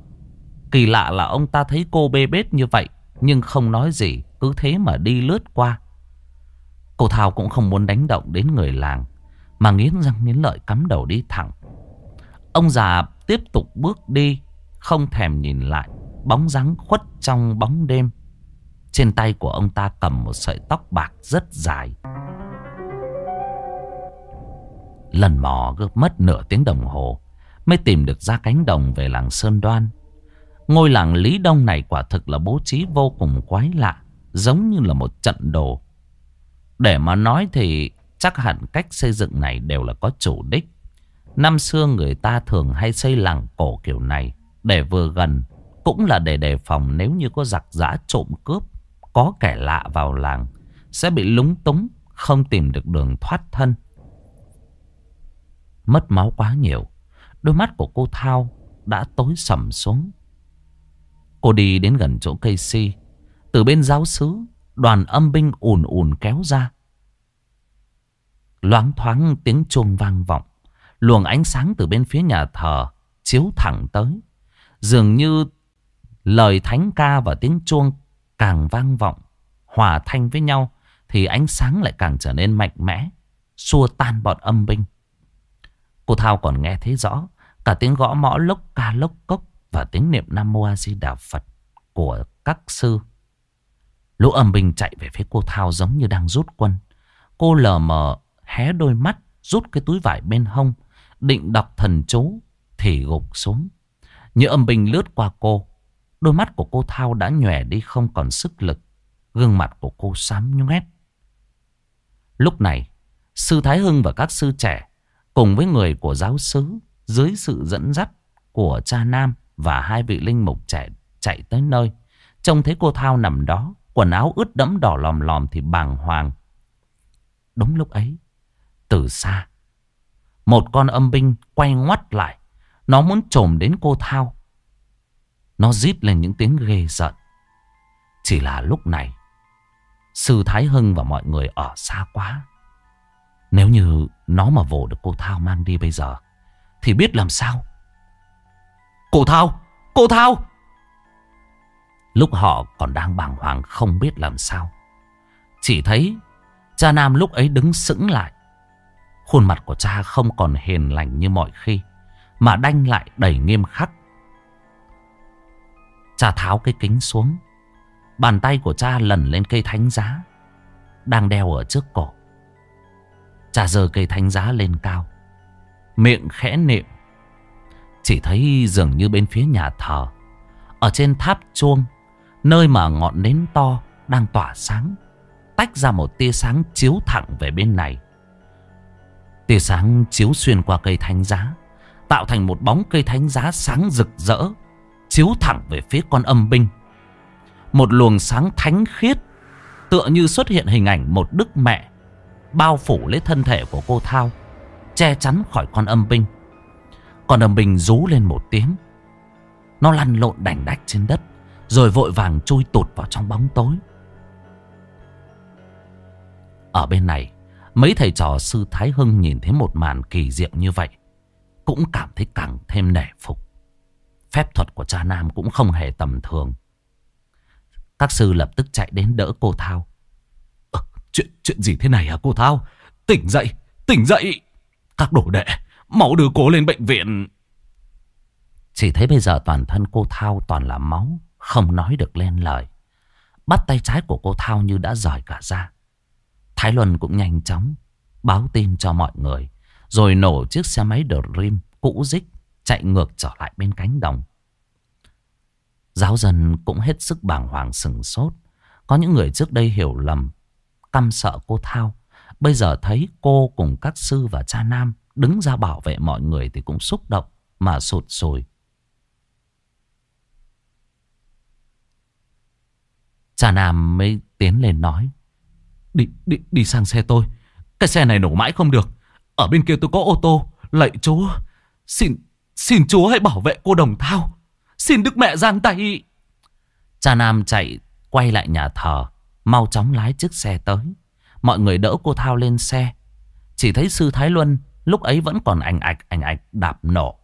Kỳ lạ là ông ta thấy cô bê bết như vậy Nhưng không nói gì Cứ thế mà đi lướt qua. Cô Thao cũng không muốn đánh động đến người làng. Mà nghiến răng nghiến lợi cắm đầu đi thẳng. Ông già tiếp tục bước đi, Không thèm nhìn lại, Bóng dáng khuất trong bóng đêm. Trên tay của ông ta cầm một sợi tóc bạc rất dài. Lần mò gấp mất nửa tiếng đồng hồ, Mới tìm được ra cánh đồng về làng Sơn Đoan. Ngôi làng Lý Đông này quả thực là bố trí vô cùng quái lạ, Giống như là một trận đồ. Để mà nói thì chắc hẳn cách xây dựng này đều là có chủ đích. Năm xưa người ta thường hay xây làng cổ kiểu này. Để vừa gần, Cũng là để đề phòng nếu như có giặc giã trộm cướp, Có kẻ lạ vào làng, Sẽ bị lúng túng, Không tìm được đường thoát thân. Mất máu quá nhiều, Đôi mắt của cô Thao đã tối sầm xuống. Cô đi đến gần chỗ cây si Từ bên giáo sứ, Đoàn âm binh ùn ùn kéo ra. Loáng thoáng tiếng chuông vang vọng. Luồng ánh sáng từ bên phía nhà thờ Chiếu thẳng tới. Dường như lời thánh ca và tiếng chuông Càng vang vọng, Hòa thanh với nhau, Thì ánh sáng lại càng trở nên mạnh mẽ, Xua tan bọn âm binh. Cô Thao còn nghe thấy rõ Cả tiếng gõ mõ lốc ca lốc cốc Và tiếng niệm Nam Mô A Di Đà Phật Của các sư. Lũ âm binh chạy về phía cô Thao giống như đang rút quân. Cô lờ mờ hé đôi mắt, Rút cái túi vải bên hông, Định đọc thần chú, Thì gục xuống. Như âm binh lướt qua cô, Đôi mắt của cô Thao đã nhòe đi không còn sức lực, Gương mặt của cô xám nhoét. Lúc này, Sư Thái Hưng và các sư trẻ Cùng với người của giáo sứ Dưới sự dẫn dắt của cha Nam Và hai vị linh mục trẻ chạy tới nơi, Trông thấy cô Thao nằm đó, Quần áo ướt đẫm đỏ lòm lòm thì bàng hoàng. Đúng lúc ấy từ xa một con âm binh quay ngoắt lại. Nó muốn trồm đến cô Thao. Nó rít lên những tiếng ghê giận. Chỉ là lúc này, Sư Thái Hưng và mọi người ở xa quá. Nếu như nó mà vồ được cô Thao mang đi bây giờ, thì biết làm sao. Cô Thao! Cô Thao! Lúc họ còn đang bàng hoàng không biết làm sao. Chỉ thấy cha Nam lúc ấy đứng sững lại. Khuôn mặt của cha không còn hiền lành như mọi khi, Mà đanh lại đầy nghiêm khắc. Cha tháo cái kính xuống, Bàn tay của cha lần lên cây thánh giá, Đang đeo ở trước cổ. Cha giơ cây thánh giá lên cao, Miệng khẽ niệm. Chỉ thấy dường như bên phía nhà thờ, Ở trên tháp chuông, Nơi mà ngọn nến to đang tỏa sáng, Tách ra một tia sáng chiếu thẳng về bên này. Tia sáng chiếu xuyên qua cây thánh giá, Tạo thành một bóng cây thánh giá sáng rực rỡ, Chiếu thẳng về phía con âm binh. Một luồng sáng thánh khiết Tựa như xuất hiện hình ảnh một đức mẹ Bao phủ lấy thân thể của cô Thao, Che chắn khỏi con âm binh. Con âm binh rú lên một tiếng. Nó lăn lộn đành đạch trên đất, Rồi vội vàng chui tụt vào trong bóng tối. Ở bên này Mấy thầy trò sư Thái Hưng nhìn thấy một màn kỳ diệu như vậy. Cũng cảm thấy càng thêm nể phục. Phép thuật của cha Nam cũng không hề tầm thường. Các sư lập tức chạy đến đỡ cô Thao. À, chuyện, chuyện gì thế này hả cô Thao? Tỉnh dậy, tỉnh dậy. Các đồ đệ, máu đưa cô lên bệnh viện. Chỉ thấy bây giờ toàn thân cô Thao toàn là máu, không nói được lên lời. Bắt tay trái của cô Thao như đã rời cả ra. Thái Luân cũng nhanh chóng báo tin cho mọi người. Rồi nổ chiếc xe máy Dream cũ dích chạy ngược trở lại bên cánh đồng. Giáo dân cũng hết sức bàng hoàng sừng sốt. Có những người trước đây hiểu lầm, căm sợ cô Thao. Bây giờ thấy cô cùng các sư và cha Nam đứng ra bảo vệ mọi người thì cũng xúc động mà sụt sùi. Cha Nam mới tiến lên nói. Đi, đi, đi sang xe tôi. Cái xe này nổ mãi không được. Ở bên kia tôi có ô tô. Lạy chúa, Xin, xin chúa hãy bảo vệ cô đồng thao. Xin đức mẹ giang tay. Cha Nam chạy quay lại nhà thờ. Mau chóng lái chiếc xe tới. Mọi người đỡ cô Thao lên xe. Chỉ thấy sư Thái Luân lúc ấy vẫn còn ảnh ạch ảnh ạch đạp nổ.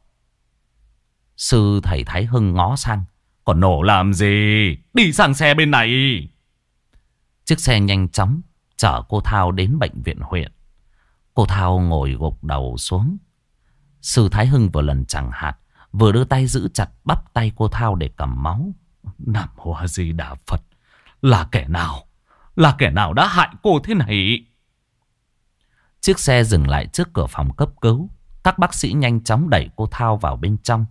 Sư thầy Thái Hưng ngó sang. Còn nổ làm gì? Đi sang xe bên này. Chiếc xe nhanh chóng chở cô Thao đến bệnh viện huyện. Cô Thao ngồi gục đầu xuống. Sư Thái Hưng vừa lần chẳng hạt, vừa đưa tay giữ chặt bắp tay cô Thao để cầm máu. Nam Hoa Di Đà Phật, là kẻ nào? Là kẻ nào đã hại cô thế này? Chiếc xe dừng lại trước cửa phòng cấp cứu. Các bác sĩ nhanh chóng đẩy cô Thao vào bên trong.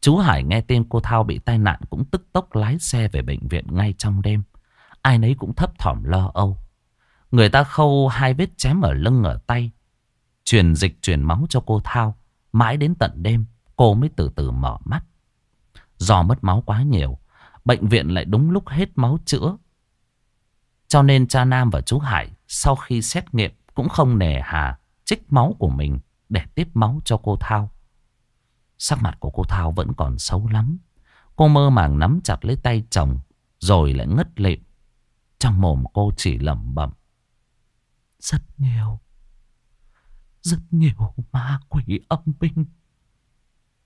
Chú Hải nghe tên cô Thao bị tai nạn cũng tức tốc lái xe về bệnh viện ngay trong đêm. Ai nấy cũng thấp thỏm lo âu. Người ta khâu hai vết chém ở lưng, ở tay. Truyền dịch, truyền máu cho cô Thao. Mãi đến tận đêm, cô mới từ từ mở mắt. Do mất máu quá nhiều. Bệnh viện lại đúng lúc hết máu chữa. Cho nên cha Nam và chú Hải sau khi xét nghiệm cũng không nề hà trích máu của mình để tiếp máu cho cô Thao. Sắc mặt của cô Thao vẫn còn xấu lắm. Cô mơ màng nắm chặt lấy tay chồng, rồi lại ngất lịm. Trong mồm cô chỉ lẩm bẩm. Rất nhiều. Rất nhiều ma quỷ âm binh.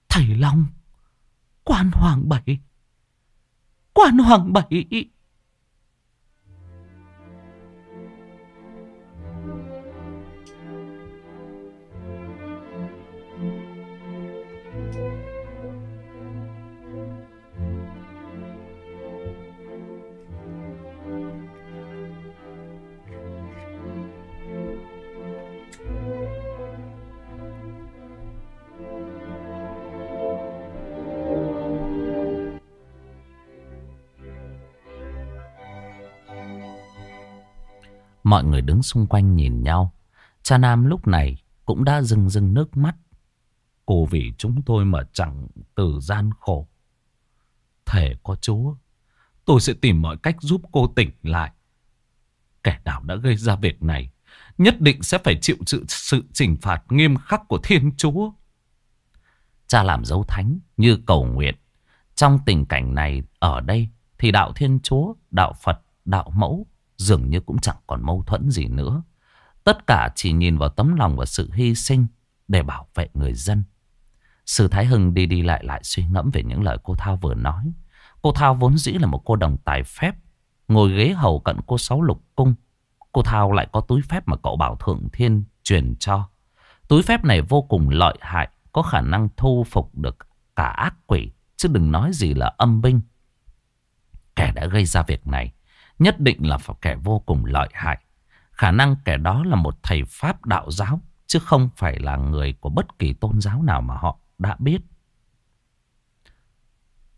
Thầy Long. Quan Hoàng Bảy. Quan Hoàng Bảy. Mọi người đứng xung quanh nhìn nhau. Cha Nam lúc này cũng đã rưng rưng nước mắt. Cô vì chúng tôi mà chẳng từ gian khổ. Thể có Chúa, tôi sẽ tìm mọi cách giúp cô tỉnh lại. Kẻ nào đã gây ra việc này, nhất định sẽ phải chịu sự, sự trừng phạt nghiêm khắc của Thiên Chúa. Cha làm dấu thánh như cầu nguyện. Trong tình cảnh này, ở đây thì đạo Thiên Chúa, đạo Phật, đạo Mẫu dường như cũng chẳng còn mâu thuẫn gì nữa. Tất cả chỉ nhìn vào tấm lòng và sự hy sinh để bảo vệ người dân. Sư Thái Hưng đi đi lại lại suy ngẫm về những lời cô Thao vừa nói. Cô Thao vốn dĩ là một cô đồng tài phép, ngồi ghế hầu cận cô Sáu Lục Cung. Cô Thao lại có túi phép mà cậu Bảo Thượng Thiên truyền cho. Túi phép này vô cùng lợi hại, có khả năng thu phục được cả ác quỷ, chứ đừng nói gì là âm binh. Kẻ đã gây ra việc này Nhất định là phải kẻ vô cùng lợi hại. Khả năng kẻ đó là một thầy Pháp đạo giáo, chứ không phải là người của bất kỳ tôn giáo nào mà họ đã biết.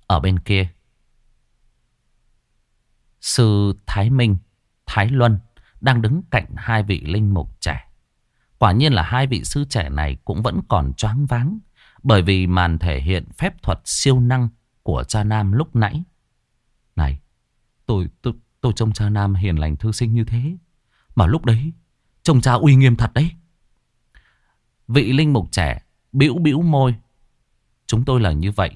Ở bên kia, Sư Thái Minh, Thái Luân đang đứng cạnh hai vị linh mục trẻ. Quả nhiên là hai vị sư trẻ này cũng vẫn còn choáng váng bởi vì màn thể hiện phép thuật siêu năng của cha Nam lúc nãy. Này, tôi, tôi, Tôi trông cha Nam hiền lành thư sinh như thế. Mà lúc đấy, trông cha uy nghiêm thật đấy. Vị linh mục trẻ, bĩu bĩu môi. Chúng tôi là như vậy.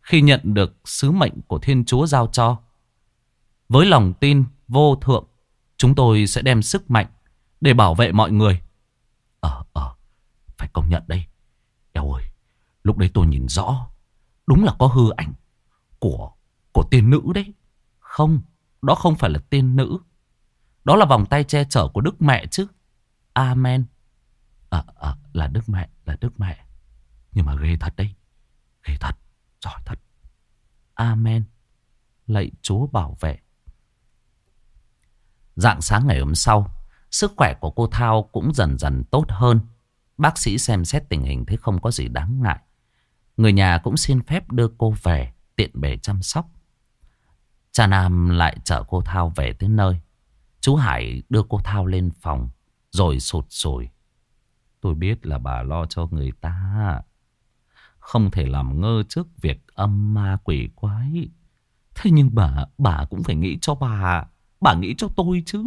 Khi nhận được sứ mệnh của Thiên Chúa giao cho, với lòng tin vô thượng, chúng tôi sẽ đem sức mạnh để bảo vệ mọi người. Ờ, ờ, phải công nhận đây. Eo ơi, lúc đấy tôi nhìn rõ, đúng là có hư ảnh của của tiên nữ đấy. Không, đó không phải là tiên nữ. Đó là vòng tay che chở của Đức Mẹ chứ. Amen. À, à, là Đức Mẹ, là Đức Mẹ. Nhưng mà ghê thật đấy. Ghê thật, giỏi thật. Amen. Lạy Chúa bảo vệ. Dạng sáng ngày hôm sau, sức khỏe của cô Thao cũng dần dần tốt hơn. Bác sĩ xem xét tình hình thấy không có gì đáng ngại. Người nhà cũng xin phép đưa cô về tiện bề chăm sóc. Cha Nam lại chở cô Thao về tới nơi. Chú Hải đưa cô Thao lên phòng. Rồi sụt sùi. Tôi biết là bà lo cho người ta. Không thể làm ngơ trước việc âm ma quỷ quái. Thế nhưng bà, bà cũng phải nghĩ cho bà. Bà nghĩ cho tôi chứ.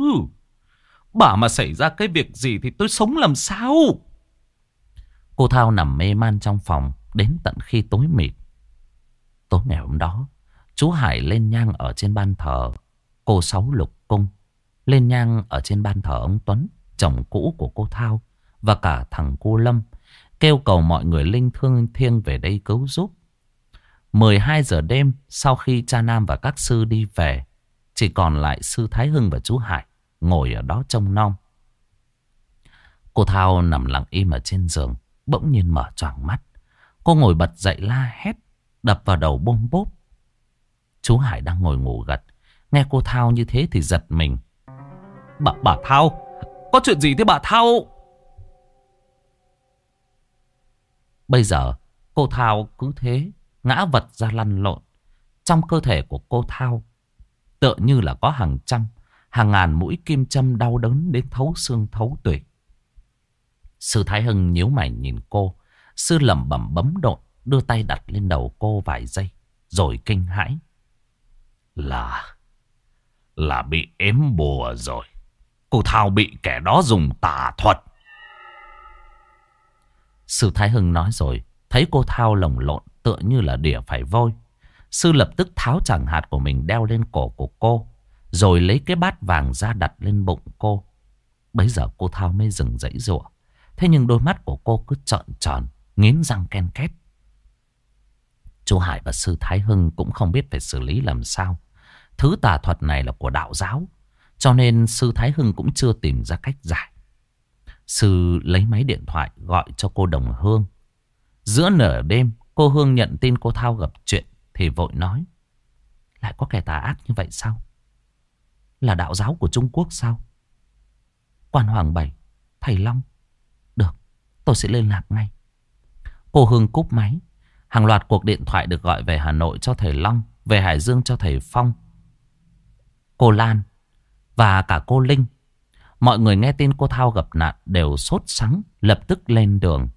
Bà mà xảy ra cái việc gì thì tôi sống làm sao? Cô Thao nằm mê man trong phòng đến tận khi tối mịt. Tối ngày hôm đó, chú Hải lên nhang ở trên ban thờ cô Sáu Lục Cung. Lên nhang ở trên ban thờ ông Tuấn, chồng cũ của cô Thao và cả thằng cô Lâm. Kêu cầu mọi người linh thương thiêng về đây cứu giúp. 12 giờ đêm sau khi cha Nam và các sư đi về, chỉ còn lại sư Thái Hưng và chú Hải ngồi ở đó trông non Cô Thao nằm lặng im ở trên giường, bỗng nhiên mở choàng mắt. Cô ngồi bật dậy la hét, đập vào đầu bôm bốp. Chú Hải đang ngồi ngủ gật, nghe cô Thao như thế thì giật mình. Bà, bà Thao, có chuyện gì thế bà Thao? Bây giờ cô Thao cứ thế ngã vật ra lăn lộn. Trong cơ thể của cô Thao tựa như là có hàng trăm, hàng ngàn mũi kim châm đau đớn đến thấu xương thấu tủy. Sư Thái Hưng nhíu mày nhìn cô. Sư lẩm bẩm bấm độn, đưa tay đặt lên đầu cô vài giây, rồi kinh hãi. Là, là bị ếm bùa rồi. Cô Thao bị kẻ đó dùng tà thuật. Sư Thái Hưng nói rồi, thấy cô Thao lồng lộn tựa như là đỉa phải vôi. Sư lập tức tháo chẳng hạt của mình đeo lên cổ của cô, rồi lấy cái bát vàng ra đặt lên bụng cô. Bấy giờ cô Thao mới dừng dãy rụa. Thế nhưng đôi mắt của cô cứ trợn tròn, nghiến răng ken két. Chú Hải và sư Thái Hưng cũng không biết phải xử lý làm sao. Thứ tà thuật này là của đạo giáo, cho nên sư Thái Hưng cũng chưa tìm ra cách giải. Sư lấy máy điện thoại gọi cho cô Đồng Hương. Giữa nửa đêm, cô Hương nhận tin cô Thao gặp chuyện thì vội nói. Lại có kẻ tà ác như vậy sao? Là đạo giáo của Trung Quốc sao? Quan Hoàng Bảy, Thầy Long. Được, tôi sẽ liên lạc ngay. Cô Hương cúp máy. Hàng loạt cuộc điện thoại được gọi về Hà Nội cho thầy Long, về Hải Dương cho thầy Phong. Cô Lan và cả cô Linh. Mọi người nghe tin cô Thao gặp nạn đều sốt sắng, lập tức lên đường.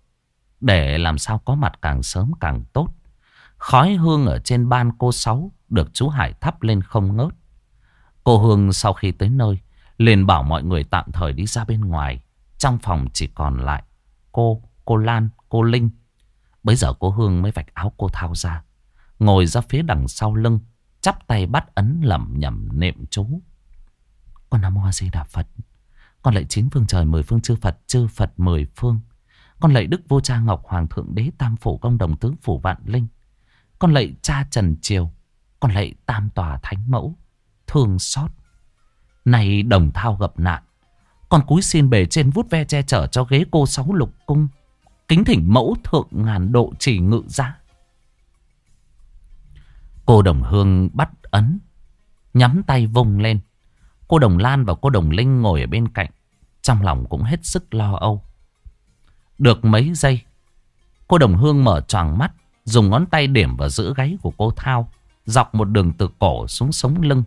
Để làm sao có mặt càng sớm càng tốt. Khói hương ở trên ban cô Sáu được chú Hải thắp lên không ngớt. Cô Hương sau khi tới nơi, liền bảo mọi người tạm thời đi ra bên ngoài. Trong phòng chỉ còn lại cô, cô Lan, cô Linh. Bây giờ cô Hương mới vạch áo cô Thao ra. Ngồi ra phía đằng sau lưng, chắp tay bắt ấn lẩm nhẩm niệm chú. Con Nam Hoa Di Đà Phật. Con lạy chín phương trời mười phương chư Phật, chư Phật mười phương. Con lạy Đức Vô Cha Ngọc Hoàng Thượng Đế Tam Phủ Công Đồng Tứ Phủ Vạn Linh. Con lạy Cha Trần Triều. Con lạy Tam Tòa Thánh Mẫu. Thương xót. Này đồng thao gặp nạn. Con cúi xin bề trên vút ve che chở cho ghế cô sáu lục cung. Kính thỉnh mẫu thượng ngàn độ chỉ ngự giá. Cô đồng hương bắt ấn. Nhắm tay vùng lên. Cô đồng Lan và cô đồng Linh ngồi ở bên cạnh. Trong lòng cũng hết sức lo âu. Được mấy giây. Cô đồng hương mở tròn mắt. Dùng ngón tay điểm vào giữ gáy của cô Thao. Dọc một đường từ cổ xuống sống lưng.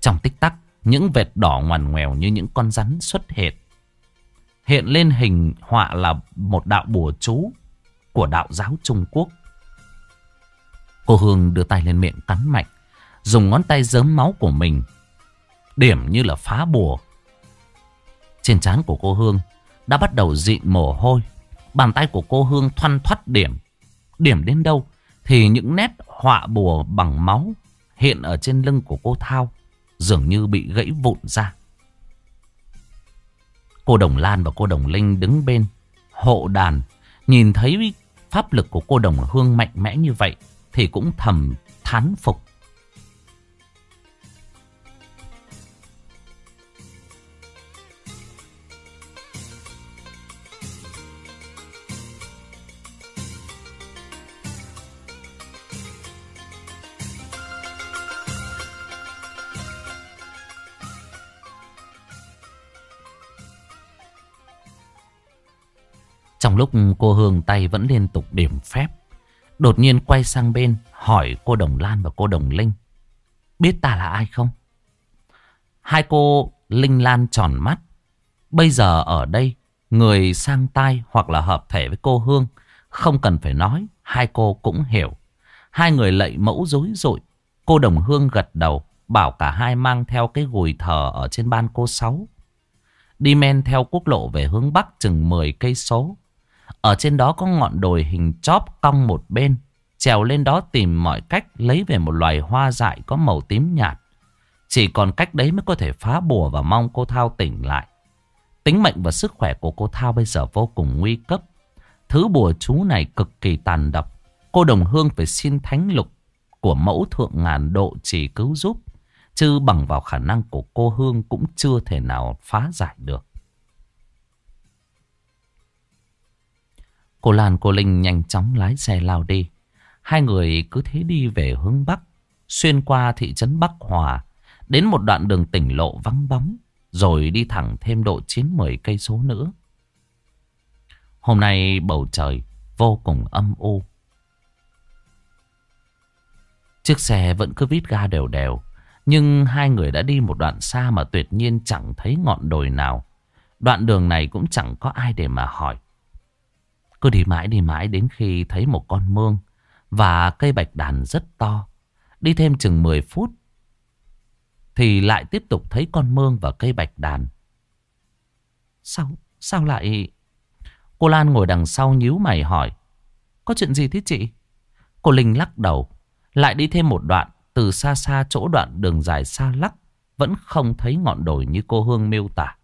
Trong tích tắc. Những vệt đỏ ngoằn ngoèo như những con rắn xuất hiện. Hiện lên hình họa là một đạo bùa chú của đạo giáo Trung Quốc. Cô Hương đưa tay lên miệng cắn mạnh. Dùng ngón tay giớm máu của mình. Điểm như là phá bùa. Trên trán của cô Hương đã bắt đầu dịn mồ hôi. Bàn tay của cô Hương thoăn thoắt điểm. Điểm đến đâu thì những nét họa bùa bằng máu hiện ở trên lưng của cô Thao dường như bị gãy vụn ra. Cô Đồng Lan và cô Đồng Linh đứng bên hộ đàn, nhìn thấy pháp lực của cô Đồng Hương mạnh mẽ như vậy thì cũng thầm thán phục. Trong lúc cô Hương tay vẫn liên tục điểm phép. Đột nhiên quay sang bên hỏi cô Đồng Lan và cô Đồng Linh. Biết ta là ai không? Hai cô Linh Lan tròn mắt. Bây giờ ở đây người sang tai hoặc là hợp thể với cô Hương. Không cần phải nói, hai cô cũng hiểu. Hai người lạy mẫu dối dội. Cô Đồng Hương gật đầu, bảo cả hai mang theo cái gùi thờ ở trên ban cô Sáu. Đi men theo quốc lộ về hướng Bắc chừng 10 cây số. Ở trên đó có ngọn đồi hình chóp cong một bên. Trèo lên đó tìm mọi cách lấy về một loài hoa dại có màu tím nhạt. Chỉ còn cách đấy mới có thể phá bùa và mong cô Thao tỉnh lại. Tính mệnh và sức khỏe của cô Thao bây giờ vô cùng nguy cấp. Thứ bùa chú này cực kỳ tàn độc. Cô đồng hương phải xin thánh lục của mẫu thượng ngàn độ chỉ cứu giúp. Chứ bằng vào khả năng của cô Hương cũng chưa thể nào phá giải được. Cô Lan, cô Linh nhanh chóng lái xe lao đi. Hai người cứ thế đi về hướng Bắc. Xuyên qua thị trấn Bắc Hòa. Đến một đoạn đường tỉnh lộ vắng bóng. Rồi đi thẳng thêm độ 9-10 cây số nữa. Hôm nay bầu trời vô cùng âm u. Chiếc xe vẫn cứ vít ga đều đều. Nhưng hai người đã đi một đoạn xa mà tuyệt nhiên chẳng thấy ngọn đồi nào. Đoạn đường này cũng chẳng có ai để mà hỏi. Cứ đi mãi đi mãi đến khi thấy một con mương và cây bạch đàn rất to. Đi thêm chừng 10 phút thì lại tiếp tục thấy con mương và cây bạch đàn. Sao, sao lại... Cô Lan ngồi đằng sau nhíu mày hỏi. Có chuyện gì thế chị? Cô Linh lắc đầu. Lại đi thêm một đoạn. Từ xa xa chỗ đoạn đường dài xa lắc. Vẫn không thấy ngọn đồi như cô Hương miêu tả.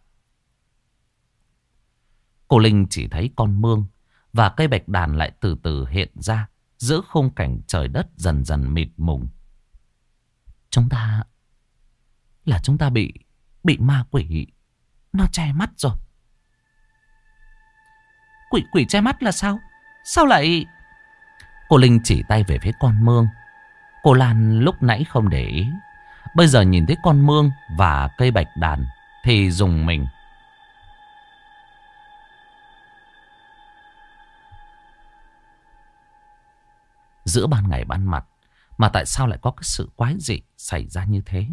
Cô Linh chỉ thấy con mương. Và cây bạch đàn lại từ từ hiện ra. Giữa khung cảnh trời đất dần dần mịt mùng. Chúng ta... Là chúng ta bị... Bị ma quỷ... Nó che mắt rồi. Quỷ quỷ che mắt là sao? Sao lại... Cô Linh chỉ tay về phía con mương. Cô Lan lúc nãy không để ý. Bây giờ nhìn thấy con mương và cây bạch đàn thì dùng mình. Giữa ban ngày ban mặt mà tại sao lại có cái sự quái dị xảy ra như thế?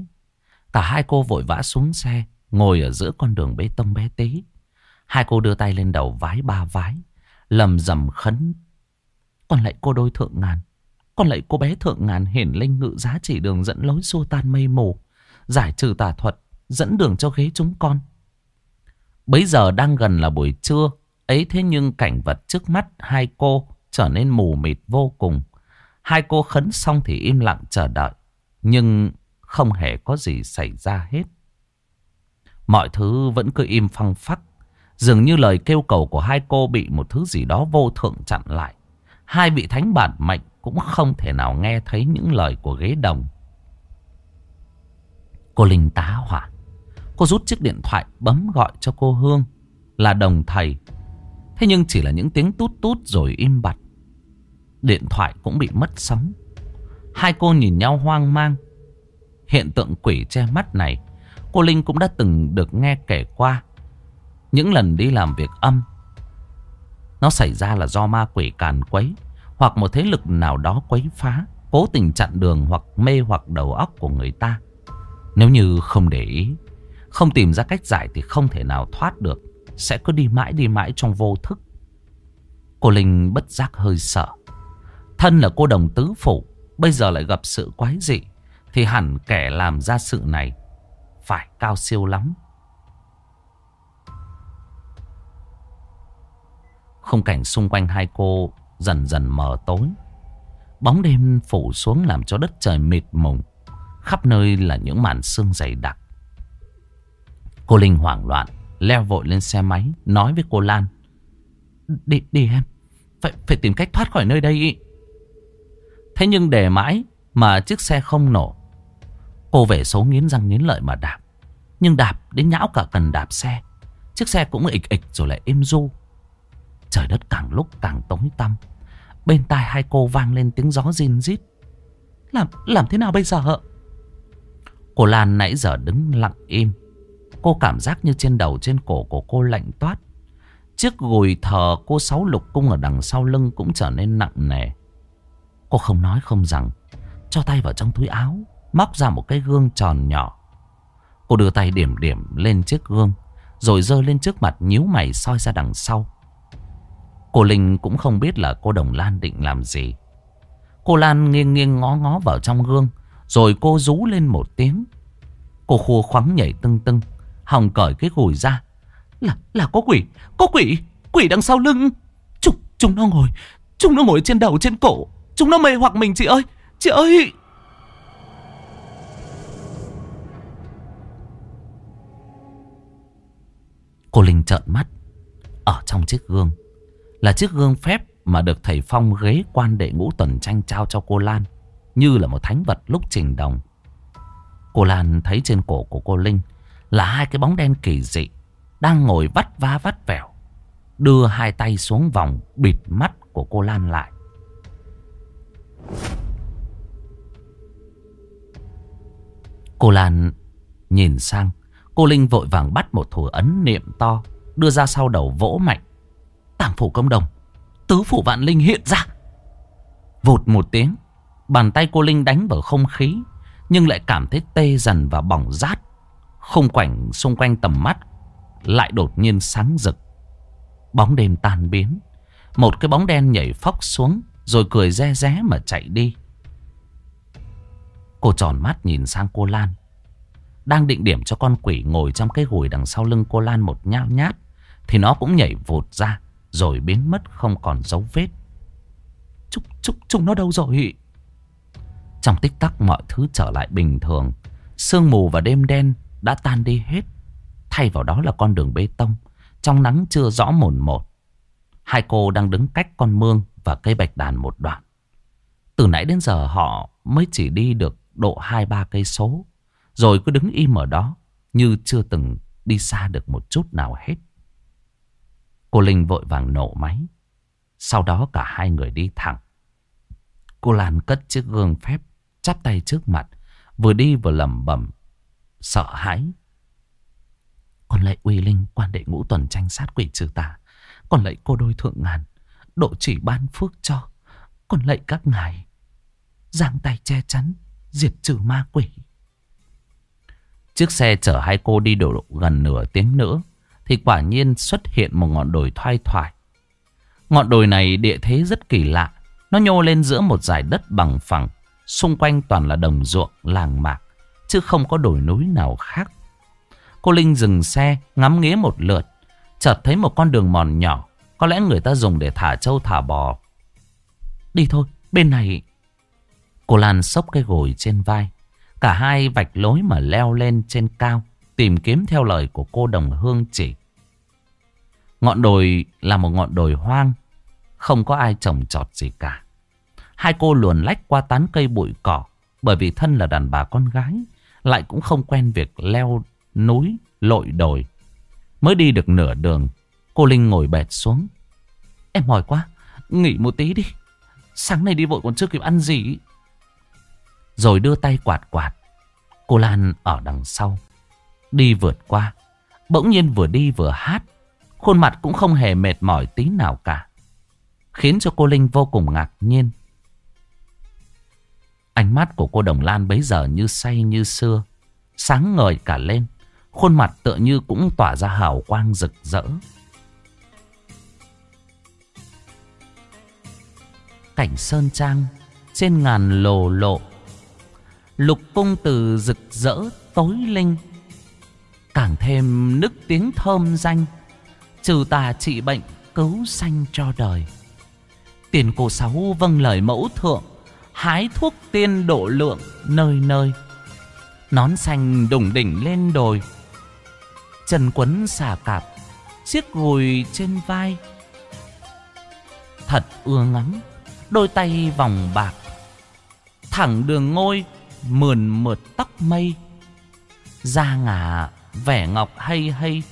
Cả hai cô vội vã xuống xe, ngồi ở giữa con đường bê tông bé tí. Hai cô đưa tay lên đầu vái ba vái. Lầm rầm khấn. Còn lại cô đôi thượng ngàn. Còn lại cô bé thượng ngàn hiển linh ngự giá chỉ đường dẫn lối xua tan mây mù. Giải trừ tà thuật. Dẫn đường cho ghế chúng con. Bấy giờ đang gần là buổi trưa. Ấy thế nhưng cảnh vật trước mắt hai cô trở nên mù mịt vô cùng. Hai cô khấn xong thì im lặng chờ đợi. Nhưng không hề có gì xảy ra hết. Mọi thứ vẫn cứ im phăng phắc. Dường như lời kêu cầu của hai cô bị một thứ gì đó vô thượng chặn lại. Hai vị thánh bản mệnh cũng không thể nào nghe thấy những lời của ghế đồng. Cô Linh tá hỏa. Cô rút chiếc điện thoại bấm gọi cho cô Hương, là đồng thầy. Thế nhưng chỉ là những tiếng tút tút rồi im bặt. Điện thoại cũng bị mất sóng. Hai cô nhìn nhau hoang mang. Hiện tượng quỷ che mắt này, cô Linh cũng đã từng được nghe kể qua. Những lần đi làm việc âm Nó xảy ra là do ma quỷ càn quấy Hoặc một thế lực nào đó quấy phá Cố tình chặn đường hoặc mê hoặc đầu óc của người ta Nếu như không để ý Không tìm ra cách giải thì không thể nào thoát được Sẽ cứ đi mãi đi mãi trong vô thức Cô Linh bất giác hơi sợ Thân là cô đồng tứ phủ Bây giờ lại gặp sự quái dị Thì hẳn kẻ làm ra sự này Phải cao siêu lắm Không cảnh xung quanh hai cô dần dần mờ tối. Bóng đêm phủ xuống làm cho đất trời mịt mùng. Khắp nơi là những màn sương dày đặc. Cô Linh hoảng loạn, leo vội lên xe máy, nói với cô Lan. Đi, đi em, phải, phải tìm cách thoát khỏi nơi đây. Thế nhưng để mãi mà chiếc xe không nổ. Cô về số nghiến răng nghiến lợi mà đạp. Nhưng đạp đến nhão cả cần đạp xe. Chiếc xe cũng ịch ịch rồi lại êm du. Trời đất càng lúc càng tối tăm. Bên tai hai cô vang lên tiếng gió rin rít. Làm, làm thế nào bây giờ? Cô Lan nãy giờ đứng lặng im. Cô cảm giác như trên đầu trên cổ của cô lạnh toát. Chiếc gùi thờ cô sáu lục cung ở đằng sau lưng cũng trở nên nặng nề. Cô không nói không rằng. Cho tay vào trong túi áo. Móc ra một cái gương tròn nhỏ. Cô đưa tay điểm điểm lên chiếc gương. Rồi dơ lên trước mặt nhíu mày soi ra đằng sau. Cô Linh cũng không biết là cô Đồng Lan định làm gì. Cô Lan nghiêng nghiêng ngó ngó vào trong gương. Rồi cô rú lên một tiếng. Cô khua khoắng nhảy tưng tưng. Hồng cởi cái gùi ra. Là, là có quỷ, có quỷ, quỷ đằng sau lưng. Chúng, Chúng nó ngồi Chúng nó ngồi trên đầu trên cổ Chúng nó mê hoặc mình, chị ơi. Chị ơi. Cô Linh trợn mắt. Ở trong chiếc gương. Là chiếc gương phép mà được thầy Phong ghế quan đệ ngũ tuần tranh trao cho cô Lan, Như là một thánh vật lúc trình đồng. Cô Lan thấy trên cổ của cô Linh Là hai cái bóng đen kỳ dị, Đang ngồi vắt va vắt vẻo, Đưa hai tay xuống vòng bịt mắt của cô Lan lại. Cô Lan nhìn sang. Cô Linh vội vàng bắt một thủ ấn niệm to, Đưa ra sau đầu vỗ mạnh. Tàng phủ công đồng, Tứ phủ vạn linh hiện ra. Vụt một tiếng, Bàn tay cô Linh đánh vào không khí, Nhưng lại cảm thấy tê dần và bỏng rát. Không quảnh xung quanh tầm mắt, Lại đột nhiên sáng rực. Bóng đêm tan biến, Một cái bóng đen nhảy phóc xuống. Rồi cười re ré mà chạy đi. Cô tròn mắt nhìn sang cô Lan Đang định điểm cho con quỷ ngồi trong cái gùi đằng sau lưng cô Lan một nhao nhát Thì nó cũng nhảy vụt ra Rồi biến mất không còn dấu vết. Chúng, chúng, chúng nó đâu rồi? Trong tích tắc mọi thứ trở lại bình thường Sương mù và đêm đen đã tan đi hết. Thay vào đó là con đường bê tông Trong nắng chưa rõ mồn một. Hai cô đang đứng cách con mương và cây bạch đàn một đoạn. Từ nãy đến giờ họ mới chỉ đi được độ hai, ba cây số, Rồi cứ đứng im ở đó Như chưa từng đi xa được một chút nào hết. Cô Linh vội vàng nổ máy. Sau đó cả hai người đi thẳng. Cô Lan cất chiếc gương phép, Chắp tay trước mặt, Vừa đi vừa lẩm bẩm, Sợ hãi. Còn lại uy linh, quan đệ ngũ tuần tranh sát quỷ trừ tà Còn lại cô đôi thượng ngàn Độ chỉ ban phước cho. Còn lạy các ngài Giang tay che chắn Diệt trừ ma quỷ. Chiếc xe chở hai cô đi độ gần nửa tiếng nữa Thì quả nhiên xuất hiện một ngọn đồi thoai thoải. Ngọn đồi này địa thế rất kỳ lạ Nó nhô lên giữa một dải đất bằng phẳng Xung quanh toàn là đồng ruộng, làng mạc Chứ không có đồi núi nào khác. Cô Linh dừng xe ngắm nghía một lượt Chợt thấy một con đường mòn nhỏ có lẽ người ta dùng để thả trâu thả bò. Đi thôi, bên này. Cô Lan xốc cái gồi trên vai. Cả hai vạch lối mà leo lên trên cao Tìm kiếm theo lời của cô đồng hương chỉ. Ngọn đồi là một ngọn đồi hoang Không có ai trồng trọt gì cả. Hai cô luồn lách qua tán cây bụi cỏ Bởi vì thân là đàn bà con gái Lại cũng không quen việc leo núi, lội đồi. Mới đi được nửa đường Cô Linh ngồi bệt xuống. Em mỏi quá. Nghỉ một tí đi. Sáng nay đi vội còn chưa kịp ăn gì Rồi đưa tay quạt quạt. Cô Lan ở đằng sau. Đi vượt qua. Bỗng nhiên vừa đi vừa hát. Khuôn mặt cũng không hề mệt mỏi tí nào cả. Khiến cho cô Linh vô cùng ngạc nhiên. Ánh mắt của cô Đồng Lan bấy giờ như say như xưa Sáng ngời cả lên. Khuôn mặt tựa như cũng tỏa ra hào quang rực rỡ. Cảnh sơn trang Trên ngàn lồ lộ. Lục cung từ rực rỡ tối linh, Càng thêm nức tiếng thơm danh, Trừ tà trị bệnh cứu sanh cho đời. Tiền cổ sáu vâng lời mẫu thượng, Hái thuốc tiên độ lượng nơi nơi. Nón xanh đủng đỉnh lên đồi Chân quấn xà cạp, Chiếc gùi trên vai. Thật ưa ngắm Đôi tay vòng bạc. Thẳng đường ngôi, Mườn mượt tóc mây. Da ngà, vẻ ngọc hay hay.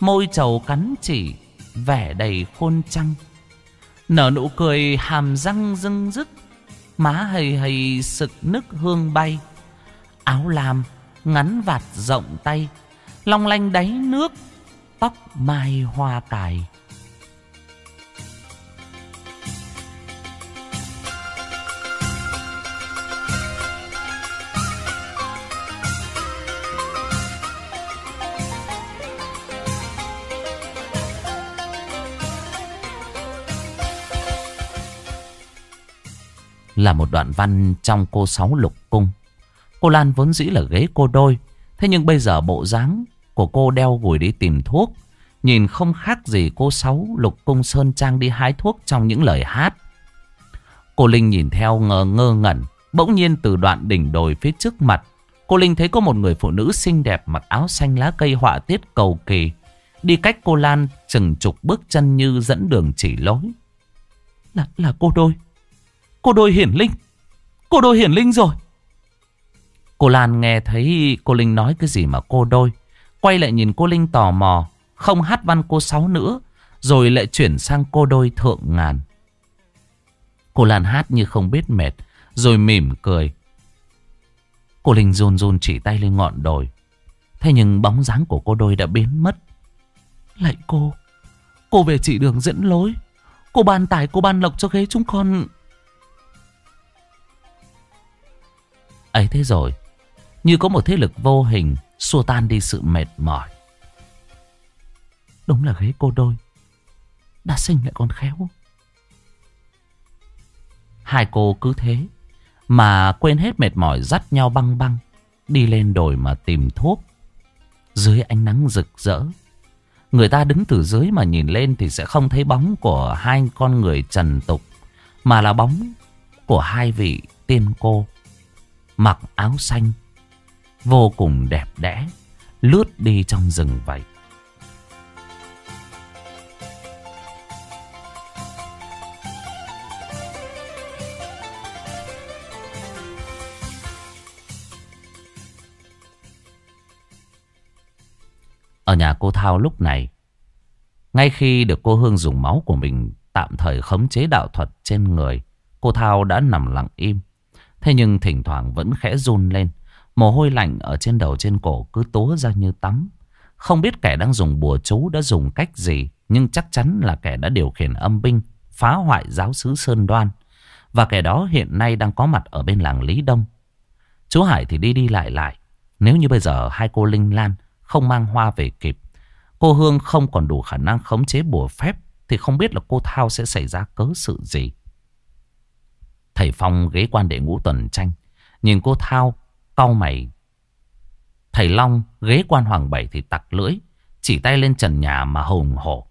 Môi trầu cắn chỉ, Vẻ đầy khôn trăng. Nở nụ cười hàm răng rưng rức Má hầy hầy sực nức hương bay. Áo lam ngắn vạt rộng tay. Long lanh đáy nước, Tóc mai hoa cài. Là một đoạn văn trong cô Sáu Lục Cung. Cô Lan vốn dĩ là ghế cô đôi, thế nhưng bây giờ bộ dáng của cô đeo gùi đi tìm thuốc, Nhìn không khác gì cô Sáu lục cung sơn trang đi hái thuốc trong những lời hát. Cô Linh nhìn theo ngờ ngơ ngẩn. Bỗng nhiên từ đoạn đỉnh đồi phía trước mặt. Cô Linh thấy có một người phụ nữ xinh đẹp mặc áo xanh lá cây họa tiết cầu kỳ. Đi cách cô Lan chừng chục bước chân như dẫn đường chỉ lối. Là, là cô đôi. Cô đôi hiển linh. Cô đôi hiển linh rồi. Cô Lan nghe thấy cô Linh nói cái gì mà cô đôi. Quay lại nhìn cô Linh tò mò. Không hát văn cô Sáu nữa. Rồi lại chuyển sang cô đôi thượng ngàn. Cô Lan hát như không biết mệt. Rồi mỉm cười. Cô Linh run run chỉ tay lên ngọn đồi. Thế nhưng bóng dáng của cô đôi đã biến mất. lại cô. Cô về chỉ đường dẫn lối. Cô ban tải cô ban lộc cho ghế chúng con. Ấy thế rồi. Như có một thế lực vô hình xua tan đi sự mệt mỏi. Đúng là ghế cô đôi. Đã sinh lại con khéo. Hai cô cứ thế mà quên hết mệt mỏi dắt nhau băng băng đi lên đồi mà tìm thuốc. Dưới ánh nắng rực rỡ, người ta đứng từ dưới mà nhìn lên thì sẽ không thấy bóng của hai con người trần tục, mà là bóng của hai vị tiên cô mặc áo xanh vô cùng đẹp đẽ lướt đi trong rừng vậy. Ở nhà cô Thao lúc này, ngay khi được cô Hương dùng máu của mình tạm thời khống chế đạo thuật trên người, cô Thao đã nằm lặng im. Thế nhưng thỉnh thoảng vẫn khẽ run lên, mồ hôi lạnh ở trên đầu trên cổ cứ tố ra như tắm. Không biết kẻ đang dùng bùa chú đã dùng cách gì, nhưng chắc chắn là kẻ đã điều khiển âm binh, phá hoại giáo sứ Sơn Đoan. Và kẻ đó hiện nay đang có mặt ở bên làng Lý Đông. Chú Hải thì đi đi lại lại. Nếu như bây giờ hai cô Linh Lan không mang hoa về kịp. Cô Hương không còn đủ khả năng khống chế bùa phép thì không biết là cô Thao sẽ xảy ra cớ sự gì. Thầy Phong ghế quan đệ ngũ tuần tranh. Nhìn cô Thao, cau mày. Thầy Long ghế quan hoàng bảy thì tặc lưỡi. Chỉ tay lên trần nhà mà hùng hổ.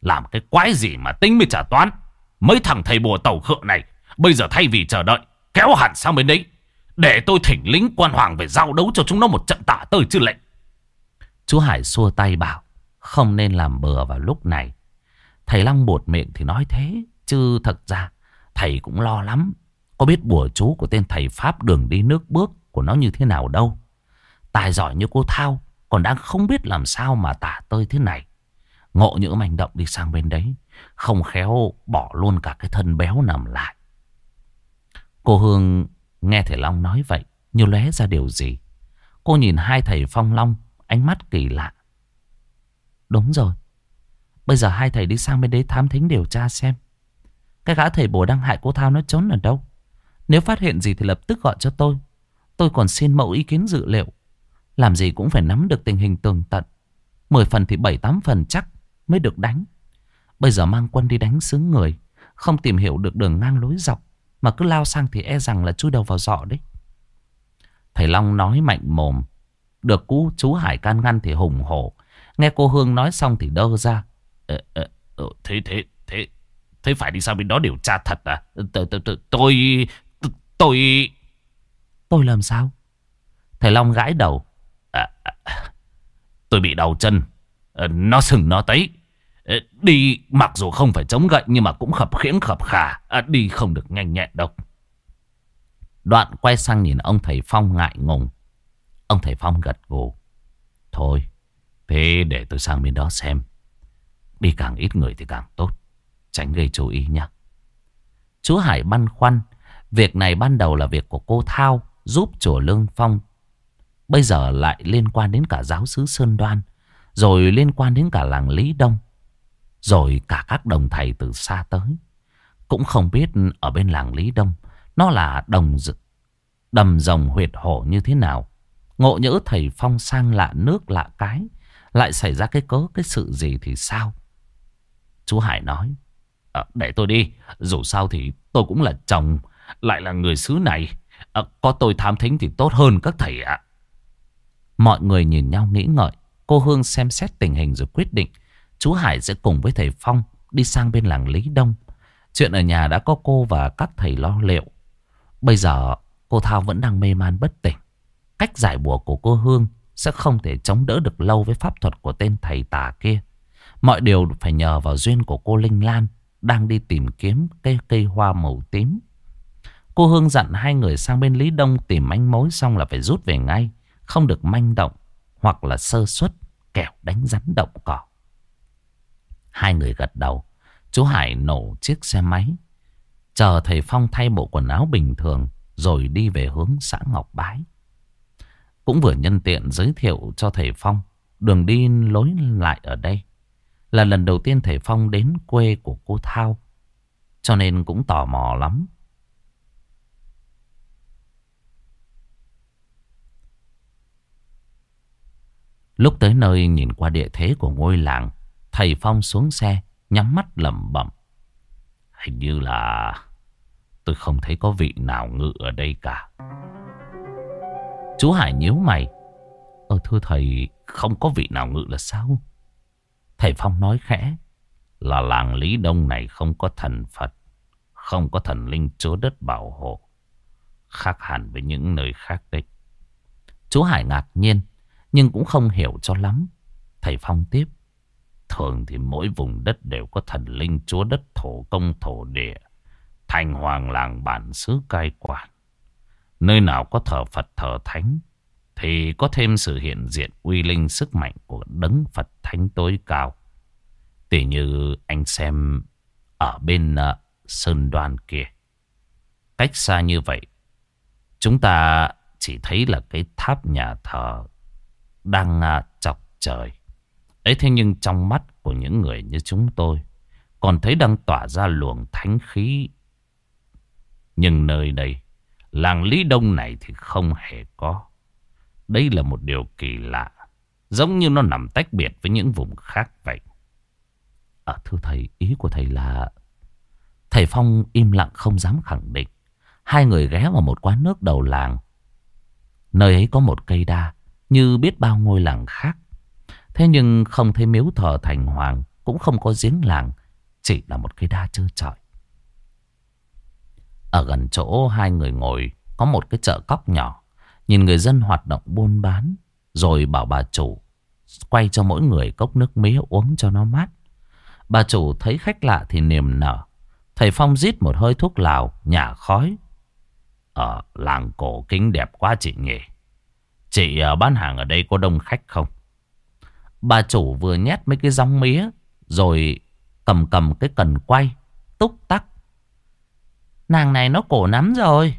Làm cái quái gì mà tính mới trả toán. Mấy thằng thầy bùa tàu khựa này. Bây giờ thay vì chờ đợi. Kéo hẳn sang bên đấy. Để tôi thỉnh lính quan hoàng về giao đấu cho chúng nó một trận tả tơi chứ lệnh. Chú Hải xua tay bảo không nên làm bừa vào lúc này. Thầy Long buột miệng thì nói thế, chứ thật ra thầy cũng lo lắm. Có biết bùa chú của tên thầy Pháp đường đi nước bước của nó như thế nào đâu. Tài giỏi như cô Thao còn đang không biết làm sao mà tả tơi thế này. Ngộ những manh động đi sang bên đấy, không khéo bỏ luôn cả cái thân béo nằm lại. Cô Hương nghe thầy Long nói vậy, như lóe ra điều gì. Cô nhìn hai thầy Phong Long Ánh mắt kỳ lạ. Đúng rồi. Bây giờ hai thầy đi sang bên đấy thám thính điều tra xem. Cái gã thầy bùa đang hại cô Thao nó trốn ở đâu. Nếu phát hiện gì thì lập tức gọi cho tôi. Tôi còn xin mẫu ý kiến dự liệu. Làm gì cũng phải nắm được tình hình tường tận. Mười phần thì bảy tám phần chắc mới được đánh. Bây giờ mang quân đi đánh xứ người. Không tìm hiểu được đường ngang lối dọc. Mà cứ lao sang thì e rằng là chui đầu vào dọ đấy. Thầy Long nói mạnh mồm. Được cú chú Hải can ngăn thì hùng hổ. Nghe cô Hương nói xong thì đơ ra. Ờ, ờ, ờ thế, thế, thế, phải đi sang bên đó điều tra thật à? Tôi, tôi, tôi, tôi... Tôi làm sao? Thầy Long gãi đầu. À, à, tôi bị đau chân. À, nó sừng nó tấy. À, đi mặc dù không phải chống gậy nhưng mà cũng khập khiễng khập khả. À, đi không được nhanh nhẹn đâu. Đoạn quay sang nhìn ông thầy Phong ngại ngùng. Ông thầy Phong gật gù. Thôi, thế để tôi sang bên đó xem. Đi càng ít người thì càng tốt. Tránh gây chú ý nha. Chú Hải băn khoăn. Việc này ban đầu là việc của cô Thao giúp chùa Lương Phong. Bây giờ lại liên quan đến cả giáo sứ Sơn Đoan. Rồi liên quan đến cả làng Lý Đông. Rồi cả các đồng thầy từ xa tới. Cũng không biết ở bên làng Lý Đông, nó là đồng đầm rồng huyệt hổ như thế nào. Ngộ nhỡ thầy Phong sang lạ nước lạ cái. Lại xảy ra cái cớ, cái sự gì thì sao? Chú Hải nói. À, để tôi đi. Dù sao thì tôi cũng là chồng. Lại là người xứ này. À, có tôi tham thính thì tốt hơn các thầy ạ. Mọi người nhìn nhau nghĩ ngợi. Cô Hương xem xét tình hình rồi quyết định. chú Hải sẽ cùng với thầy Phong đi sang bên làng Lý Đông. Chuyện ở nhà đã có cô và các thầy lo liệu. Bây giờ cô Thao vẫn đang mê man bất tỉnh. Cách giải bùa của cô Hương sẽ không thể chống đỡ được lâu với pháp thuật của tên thầy tà kia. Mọi điều phải nhờ vào duyên của cô Linh Lan đang đi tìm kiếm cây cây hoa màu tím. Cô Hương dặn hai người sang bên Lý Đông tìm manh mối xong là phải rút về ngay, không được manh động hoặc là sơ suất kẻo đánh rắn động cỏ. Hai người gật đầu, chú Hải nổ chiếc xe máy, chờ thầy Phong thay bộ quần áo bình thường rồi đi về hướng xã Ngọc Bái. Cũng vừa nhân tiện giới thiệu cho thầy Phong đường đi lối lại ở đây. Là lần đầu tiên thầy Phong đến quê của cô Thao. Cho nên cũng tò mò lắm. Lúc tới nơi nhìn qua địa thế của ngôi làng, thầy Phong xuống xe, nhắm mắt lẩm bẩm. Hình như là tôi không thấy có vị nào ngự ở đây cả. Chú Hải nhíu mày. Ờ thưa thầy, không có vị nào ngự là sao? Thầy Phong nói khẽ. Là làng Lý Đông này không có thần Phật, không có thần linh chúa đất bảo hộ. Khác hẳn với những nơi khác đấy. Chú Hải ngạc nhiên, nhưng cũng không hiểu cho lắm. Thầy Phong tiếp. Thường thì mỗi vùng đất đều có thần linh chúa đất thổ công thổ địa. Thành hoàng làng bản xứ cai quản. Nơi nào có thờ Phật thờ Thánh thì có thêm sự hiện diện uy linh sức mạnh của đấng Phật Thánh tối cao. Tỉ như anh xem ở bên uh, sơn đoan kia. Cách xa như vậy, chúng ta chỉ thấy là cái tháp nhà thờ đang uh, chọc trời. Ấy thế nhưng trong mắt của những người như chúng tôi, còn thấy đang tỏa ra luồng thánh khí. Nhưng nơi đây, Làng Lý Đông này thì không hề có. Đây là một điều kỳ lạ. Giống như nó nằm tách biệt với những vùng khác vậy. À, thưa thầy, ý của thầy là... Thầy Phong im lặng không dám khẳng định. Hai người ghé vào một quán nước đầu làng. Nơi ấy có một cây đa, như biết bao ngôi làng khác. Thế nhưng không thấy miếu thờ thành hoàng, cũng không có giếng làng, chỉ là một cây đa trơ trọi. Ở gần chỗ hai người ngồi có một cái chợ cóc nhỏ. Nhìn người dân hoạt động buôn bán. Rồi bảo bà chủ quay cho mỗi người cốc nước mía uống cho nó mát. Bà chủ thấy khách lạ thì niềm nở. Thầy Phong rít một hơi thuốc lào, nhả khói. Ở làng cổ kính đẹp quá chị nhỉ. Chị ờ, bán hàng ở đây có đông khách không? Bà chủ vừa nhét mấy cái rong mía, rồi cầm cầm cái cần quay, túc tắc Nàng này nó cổ lắm rồi.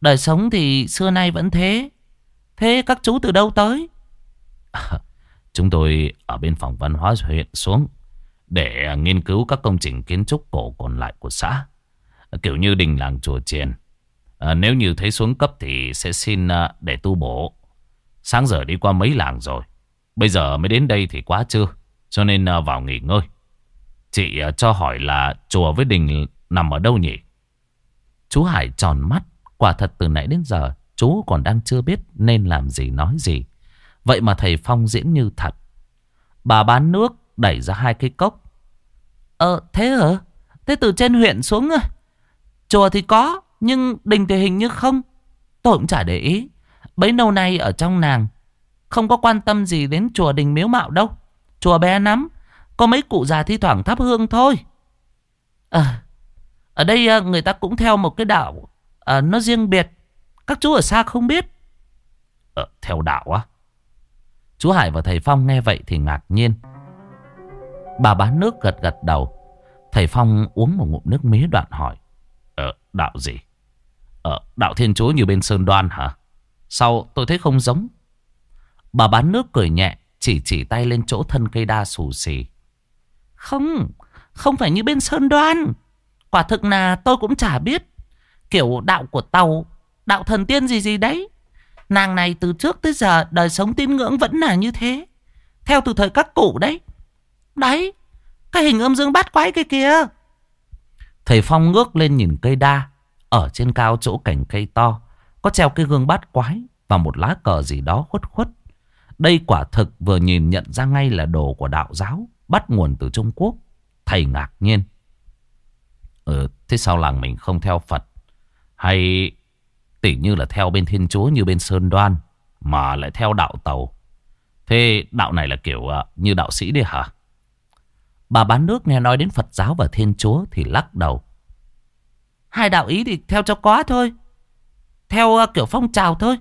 Đời sống thì xưa nay vẫn thế. Thế các chú từ đâu tới? chúng tôi ở bên phòng văn hóa huyện xuống để nghiên cứu các công trình kiến trúc cổ còn lại của xã. Kiểu như đình làng chùa chiền. À, nếu như thấy xuống cấp thì sẽ xin à, để tu bổ. Sáng giờ đi qua mấy làng rồi. Bây giờ mới đến đây thì quá chưa. Cho nên à, vào nghỉ ngơi. Chị à, cho hỏi là chùa với đình nằm ở đâu nhỉ? Chú Hải tròn mắt. Quả thật từ nãy đến giờ chú còn đang chưa biết nên làm gì nói gì. Vậy mà thầy Phong diễn như thật. Bà bán nước đẩy ra hai cái cốc. Ờ thế hả? Thế từ trên huyện xuống à? Chùa thì có nhưng đình thì hình như không. Tôi cũng chả để ý. Bấy lâu nay ở trong nàng không có quan tâm gì đến chùa đình miếu mạo đâu. Chùa bé lắm. Có mấy cụ già thi thoảng thắp hương thôi. À, ở đây ờ, người ta cũng theo một cái đạo à, nó riêng biệt. Các chú ở xa không biết. à, theo đạo á? Chú Hải và thầy Phong nghe vậy thì ngạc nhiên. Bà bán nước gật gật đầu. Thầy Phong uống một ngụm nước mía đoạn hỏi. Ờ, đạo gì? Ờ, đạo thiên chúa như bên Sơn Đoan hả? Sao tôi thấy không giống? Bà bán nước cười nhẹ, chỉ chỉ tay lên chỗ thân cây đa xù xì. Không, không phải như bên Sơn Đoan. Quả thực là tôi cũng chả biết. Kiểu đạo của tàu, đạo thần tiên gì gì đấy. Nàng này từ trước tới giờ đời sống tín ngưỡng vẫn là như thế. Theo từ thời các cụ đấy. Đấy, cái hình âm dương bát quái kia kìa. Thầy Phong ngước lên nhìn cây đa. Ở trên cao chỗ cảnh cây to, có treo cái gương bát quái và một lá cờ gì đó khuất khuất. Đây quả thực vừa nhìn nhận ra ngay là đồ của đạo giáo, bắt nguồn từ Trung Quốc. Thầy ngạc nhiên. Ừ, thế sao làng mình không theo Phật? Hay tỉ như là theo bên Thiên Chúa như bên Sơn Đoan mà lại theo đạo Tàu? Thế đạo này là kiểu à, như đạo sĩ đi hả? Bà bán nước nghe nói đến Phật giáo và Thiên Chúa thì lắc đầu. Hai đạo ý thì theo cho quá thôi. Theo à, kiểu phong trào thôi.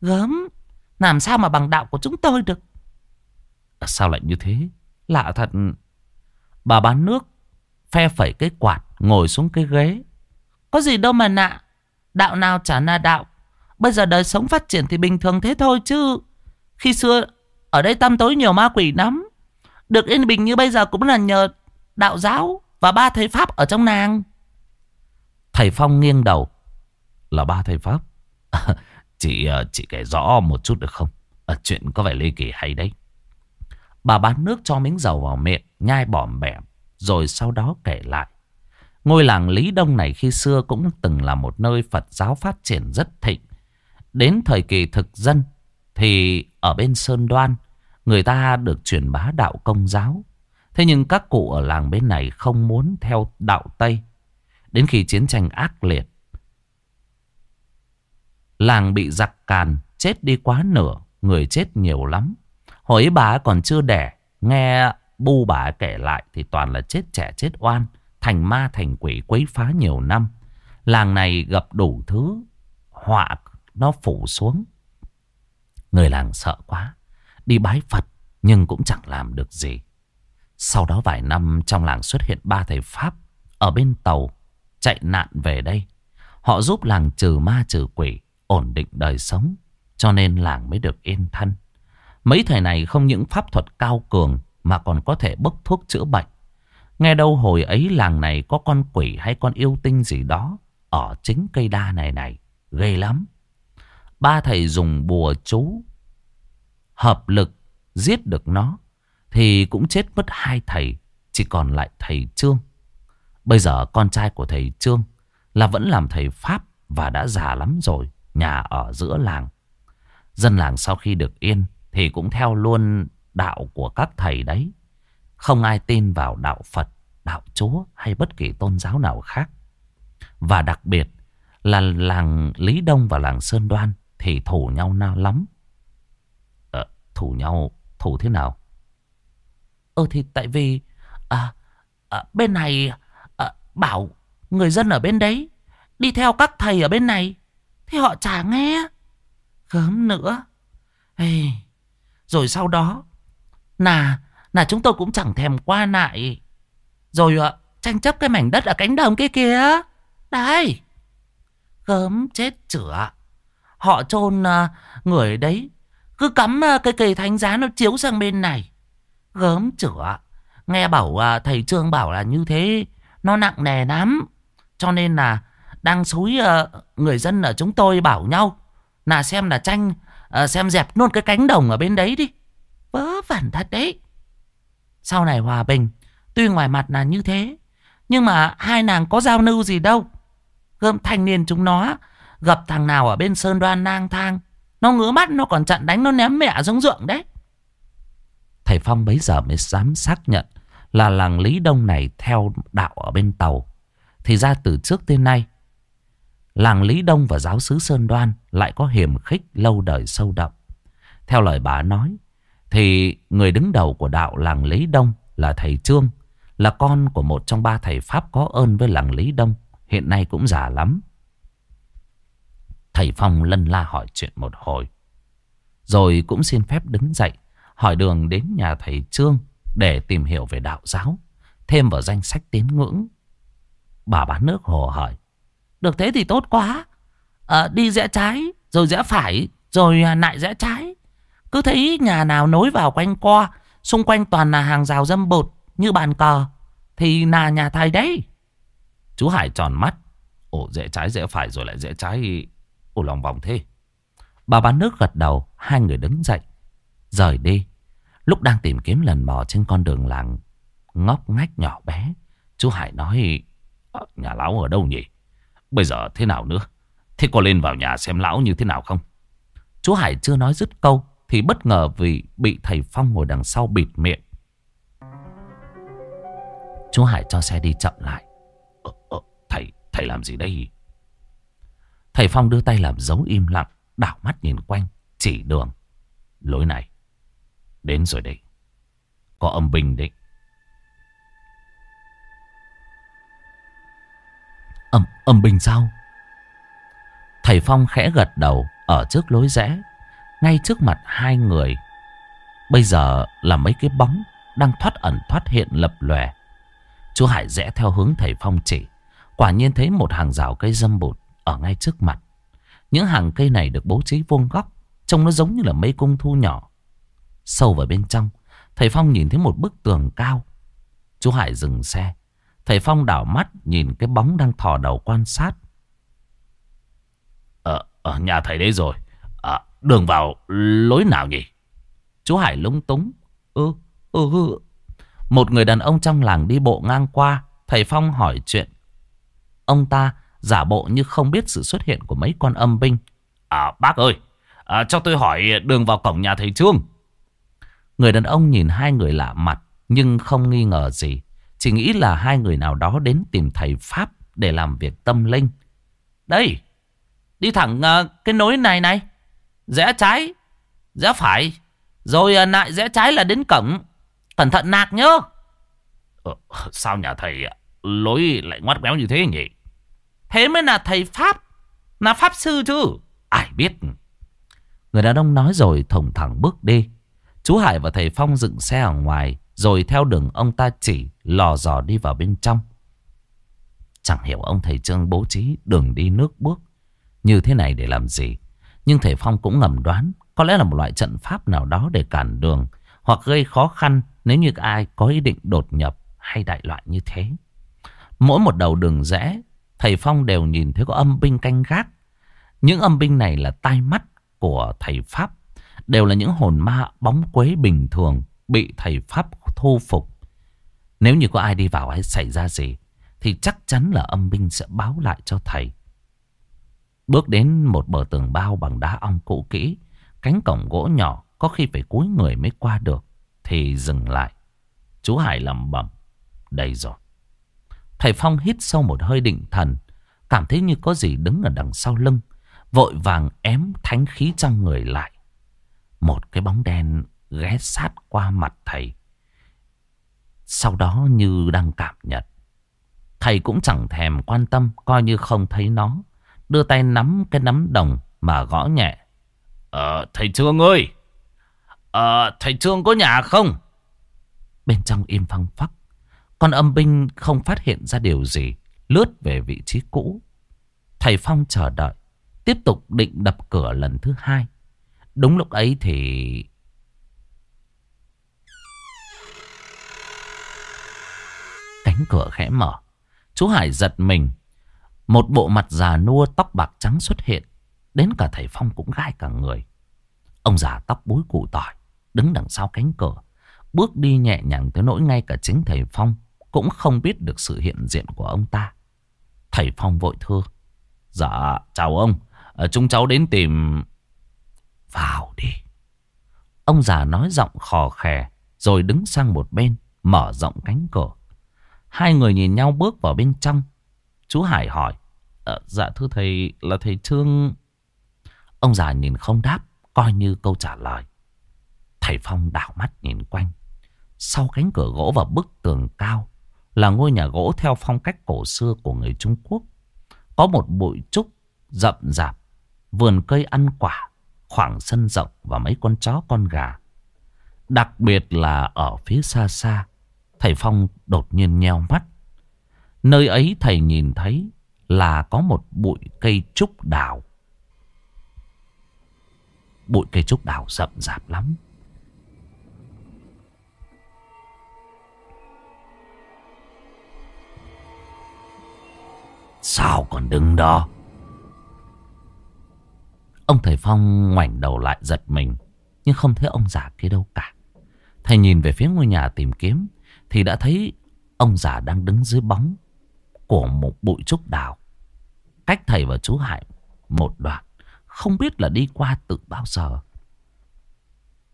Gớm. Làm sao mà bằng đạo của chúng tôi được. À, sao lại như thế? Lạ thật. Bà bán nước. Phe phẩy cái quạt. Ngồi xuống cái ghế. Có gì đâu mà nạ. Đạo nào chả là đạo. Bây giờ đời sống phát triển thì bình thường thế thôi chứ. Khi xưa ở đây tăm tối nhiều ma quỷ lắm. Được yên bình như bây giờ cũng là nhờ đạo giáo và ba thầy Pháp ở trong nàng. Thầy Phong nghiêng đầu. Là ba thầy Pháp? chị, ờ, chị kể rõ một chút được không? À, chuyện có vẻ ly kỳ hay đấy. Bà bán nước cho miếng dầu vào miệng, nhai bỏm bẻm, rồi sau đó kể lại. Ngôi làng Lý Đông này khi xưa cũng từng là một nơi Phật giáo phát triển rất thịnh. Đến thời kỳ thực dân thì ở bên Sơn Đoan người ta được truyền bá đạo công giáo. Thế nhưng các cụ ở làng bên này không muốn theo đạo Tây. Đến khi chiến tranh ác liệt, làng bị giặc càn, chết đi quá nửa, người chết nhiều lắm. Hồi bà còn chưa đẻ, nghe bu bà kể lại thì toàn là chết trẻ chết oan, thành ma thành quỷ quấy phá nhiều năm. Làng này gặp đủ thứ, họa nó phủ xuống. Người làng sợ quá, đi bái Phật nhưng cũng chẳng làm được gì. Sau đó vài năm trong làng xuất hiện ba thầy Pháp ở bên tàu chạy nạn về đây. Họ giúp làng trừ ma trừ quỷ, ổn định đời sống, cho nên làng mới được yên thân. Mấy thầy này không những pháp thuật cao cường mà còn có thể bốc thuốc chữa bệnh. Nghe đâu hồi ấy làng này có con quỷ hay con yêu tinh gì đó ở chính cây đa này này, ghê lắm. Ba thầy dùng bùa chú hợp lực giết được nó thì cũng chết mất hai thầy, chỉ còn lại thầy Trương. Bây giờ con trai của thầy Trương là vẫn làm thầy Pháp và đã già lắm rồi, nhà ở giữa làng. Dân làng sau khi được yên thì cũng theo luôn đạo của các thầy đấy. Không ai tin vào đạo Phật, đạo Chúa hay bất kỳ tôn giáo nào khác. Và đặc biệt là làng Lý Đông và làng Sơn Đoan thì thủ nhau nào lắm. Ờ, thủ nhau, thủ thế nào? Ờ thì tại vì à, à, bên này à, bảo người dân ở bên đấy đi theo các thầy ở bên này thì họ chả nghe. Gớm nữa. Ê, rồi sau đó là là chúng tôi cũng chẳng thèm qua lại. Rồi ạ tranh chấp cái mảnh đất ở cánh đồng kia kìa. Đây. Gớm chết chửa. Họ chôn ờ, người đấy. Cứ cắm ờ, cái cây thánh giá nó chiếu sang bên này. Gớm chửa. Nghe bảo thầy Trương bảo là như thế. Nó nặng nề lắm. Cho nên là đang xúi người dân ở chúng tôi bảo nhau. Là xem là tranh xem dẹp luôn cái cánh đồng ở bên đấy đi. Vớ vẩn thật đấy. Sau này hòa bình. Tuy ngoài mặt là như thế. Nhưng mà hai nàng có giao lưu gì đâu. Gươm thanh niên chúng nó Gặp thằng nào ở bên Sơn Đoan nang thang, Nó ngứa mắt, nó còn chặn đánh, nó ném mẹ xuống ruộng đấy Thầy Phong bấy giờ mới dám xác nhận Là làng Lý Đông này theo đạo ở bên tàu Thì ra từ trước tới nay, Làng Lý Đông và giáo sứ Sơn Đoan Lại có hiểm khích lâu đời sâu đậm Theo lời bà nói thì người đứng đầu của đạo làng Lý Đông Là thầy Trương Là con của một trong ba thầy Pháp có ơn với làng Lý Đông Hiện nay cũng già lắm Thầy Phong lân la hỏi chuyện một hồi. Rồi cũng xin phép đứng dậy. Hỏi đường đến nhà thầy Trương. Để tìm hiểu về đạo giáo. Thêm vào danh sách tín ngưỡng. Bà bán nước hồ hỏi. Được thế thì tốt quá. À, đi rẽ trái. Rồi rẽ phải. Rồi à, lại rẽ trái. Cứ thấy nhà nào nối vào quanh co. Xung quanh toàn là hàng rào dâm bột. Như bàn cờ. Thì là nhà thầy đấy. Chú Hải tròn mắt. Ồ, dễ trái, dễ phải rồi lại dễ trái Ồ lòng vòng thế. Bà bán nước gật đầu. Hai người đứng dậy. Rời đi. Lúc đang tìm kiếm lần mò trên con đường làng ngóc ngách nhỏ bé. Chú Hải nói. Ờ, nhà lão ở đâu nhỉ? Bây giờ thế nào nữa? Thế có lên vào nhà xem lão như thế nào không? Chú Hải chưa nói dứt câu. Thì bất ngờ vì bị thầy Phong ngồi đằng sau bịt miệng. Chú Hải cho xe đi chậm lại. Ờ, ờ, Thầy, thầy làm gì đây? Thầy Phong đưa tay làm dấu im lặng Đảo mắt nhìn quanh Chỉ đường. Lối này Đến rồi đấy. Có âm binh đấy. Âm, âm binh sao? Thầy Phong khẽ gật đầu Ở trước lối rẽ. Ngay trước mặt hai người. Bây giờ là mấy cái bóng Đang thoát ẩn thoát hiện lập lòe. Chú Hải rẽ theo hướng thầy Phong chỉ. Quả nhiên thấy một hàng rào cây dâm bụt Ở ngay trước mặt. Những hàng cây này được bố trí vuông góc, Trông nó giống như là mấy cung thu nhỏ. Sâu vào bên trong, Thầy Phong nhìn thấy một bức tường cao. Chú Hải dừng xe. Thầy Phong đảo mắt nhìn cái bóng đang thò đầu quan sát. Ở ở nhà thầy đấy rồi. Đường vào lối nào nhỉ? Chú Hải lúng túng. Ừ, ừ, ừ. Một người đàn ông trong làng đi bộ ngang qua Thầy Phong hỏi chuyện. Ông ta giả bộ như không biết sự xuất hiện của mấy con âm binh. À bác ơi à, Cho tôi hỏi đường vào cổng nhà thầy Trương. Người đàn ông nhìn hai người lạ mặt Nhưng không nghi ngờ gì. Chỉ nghĩ là hai người nào đó đến tìm thầy Pháp Để làm việc tâm linh. Đây Đi thẳng uh, cái nối này này. Rẽ trái Rẽ phải. Rồi à, lại rẽ trái là đến cổng. Cẩn thận nạc nhớ. Ờ, Sao nhà thầy à, lối lại ngoắt béo như thế nhỉ? Thế mới là thầy Pháp Là Pháp sư chứ. Ai biết. Người đàn ông nói rồi thồng thẳng bước đi. Chú Hải và thầy Phong dựng xe ở ngoài Rồi theo đường ông ta chỉ Lò dò đi vào bên trong. Chẳng hiểu ông thầy Trương bố trí đường đi nước bước Như thế này để làm gì. Nhưng thầy Phong cũng ngầm đoán, Có lẽ là một loại trận pháp nào đó để cản đường, Hoặc gây khó khăn Nếu như ai có ý định đột nhập Hay đại loại như thế. Mỗi một đầu đường rẽ, Thầy Phong đều nhìn thấy có âm binh canh gác. Những âm binh này là tai mắt của thầy Pháp, Đều là những hồn ma bóng quế bình thường Bị thầy Pháp thu phục. Nếu như có ai đi vào hay xảy ra gì, Thì chắc chắn là âm binh sẽ báo lại cho thầy. Bước đến một bờ tường bao bằng đá ong cũ kỹ. Cánh cổng gỗ nhỏ Có khi phải cúi người mới qua được, Thì dừng lại. Chú Hải lẩm bẩm, Đây rồi. Thầy Phong hít sâu một hơi định thần, Cảm thấy như có gì đứng ở đằng sau lưng, Vội vàng ém thánh khí trong người lại. Một cái bóng đen ghé sát qua mặt thầy. Sau đó như đang cảm nhận. Thầy cũng chẳng thèm quan tâm, Coi như không thấy nó. Đưa tay nắm cái nắm đồng Mà gõ nhẹ Ờ thầy Trương ơi Ờ thầy Trương có nhà không Bên trong im phăng phắc con âm binh không phát hiện ra điều gì, lướt về vị trí cũ. Thầy Phong chờ đợi, tiếp tục định đập cửa lần thứ hai. Đúng lúc ấy thì... Cánh cửa khẽ mở. Chú Hải giật mình. Một bộ mặt già nua tóc bạc trắng xuất hiện. Đến cả thầy Phong cũng gai cả người. Ông già tóc búi cụ tỏi, đứng đằng sau cánh cửa. Bước đi nhẹ nhàng tới nỗi ngay cả chính thầy Phong cũng không biết được sự hiện diện của ông ta. Thầy Phong vội thưa. Dạ, chào ông. À, chúng cháu đến tìm... Vào đi. Ông già nói giọng khò khè, rồi đứng sang một bên, mở rộng cánh cửa. Hai người nhìn nhau bước vào bên trong. Chú Hải hỏi. À, dạ thưa thầy, là thầy Trương... Ông già nhìn không đáp, coi như câu trả lời. Thầy Phong đảo mắt nhìn quanh. Sau cánh cửa gỗ và bức tường cao là ngôi nhà gỗ theo phong cách cổ xưa của người Trung Quốc. Có một bụi trúc rậm rạp, vườn cây ăn quả, khoảng sân rộng và mấy con chó con gà. Đặc biệt là ở phía xa xa, thầy Phong đột nhiên nheo mắt. Nơi ấy thầy nhìn thấy là có một bụi cây trúc đào. Bụi cây trúc đào rậm rạp lắm. Sao còn đứng đó? Ông thầy Phong ngoảnh đầu lại giật mình. Nhưng không thấy ông già kia đâu cả. Thầy nhìn về phía ngôi nhà tìm kiếm. Thì đã thấy ông già đang đứng dưới bóng của một bụi trúc đào. Cách thầy và chú Hải một đoạn. Không biết là đi qua từ bao giờ.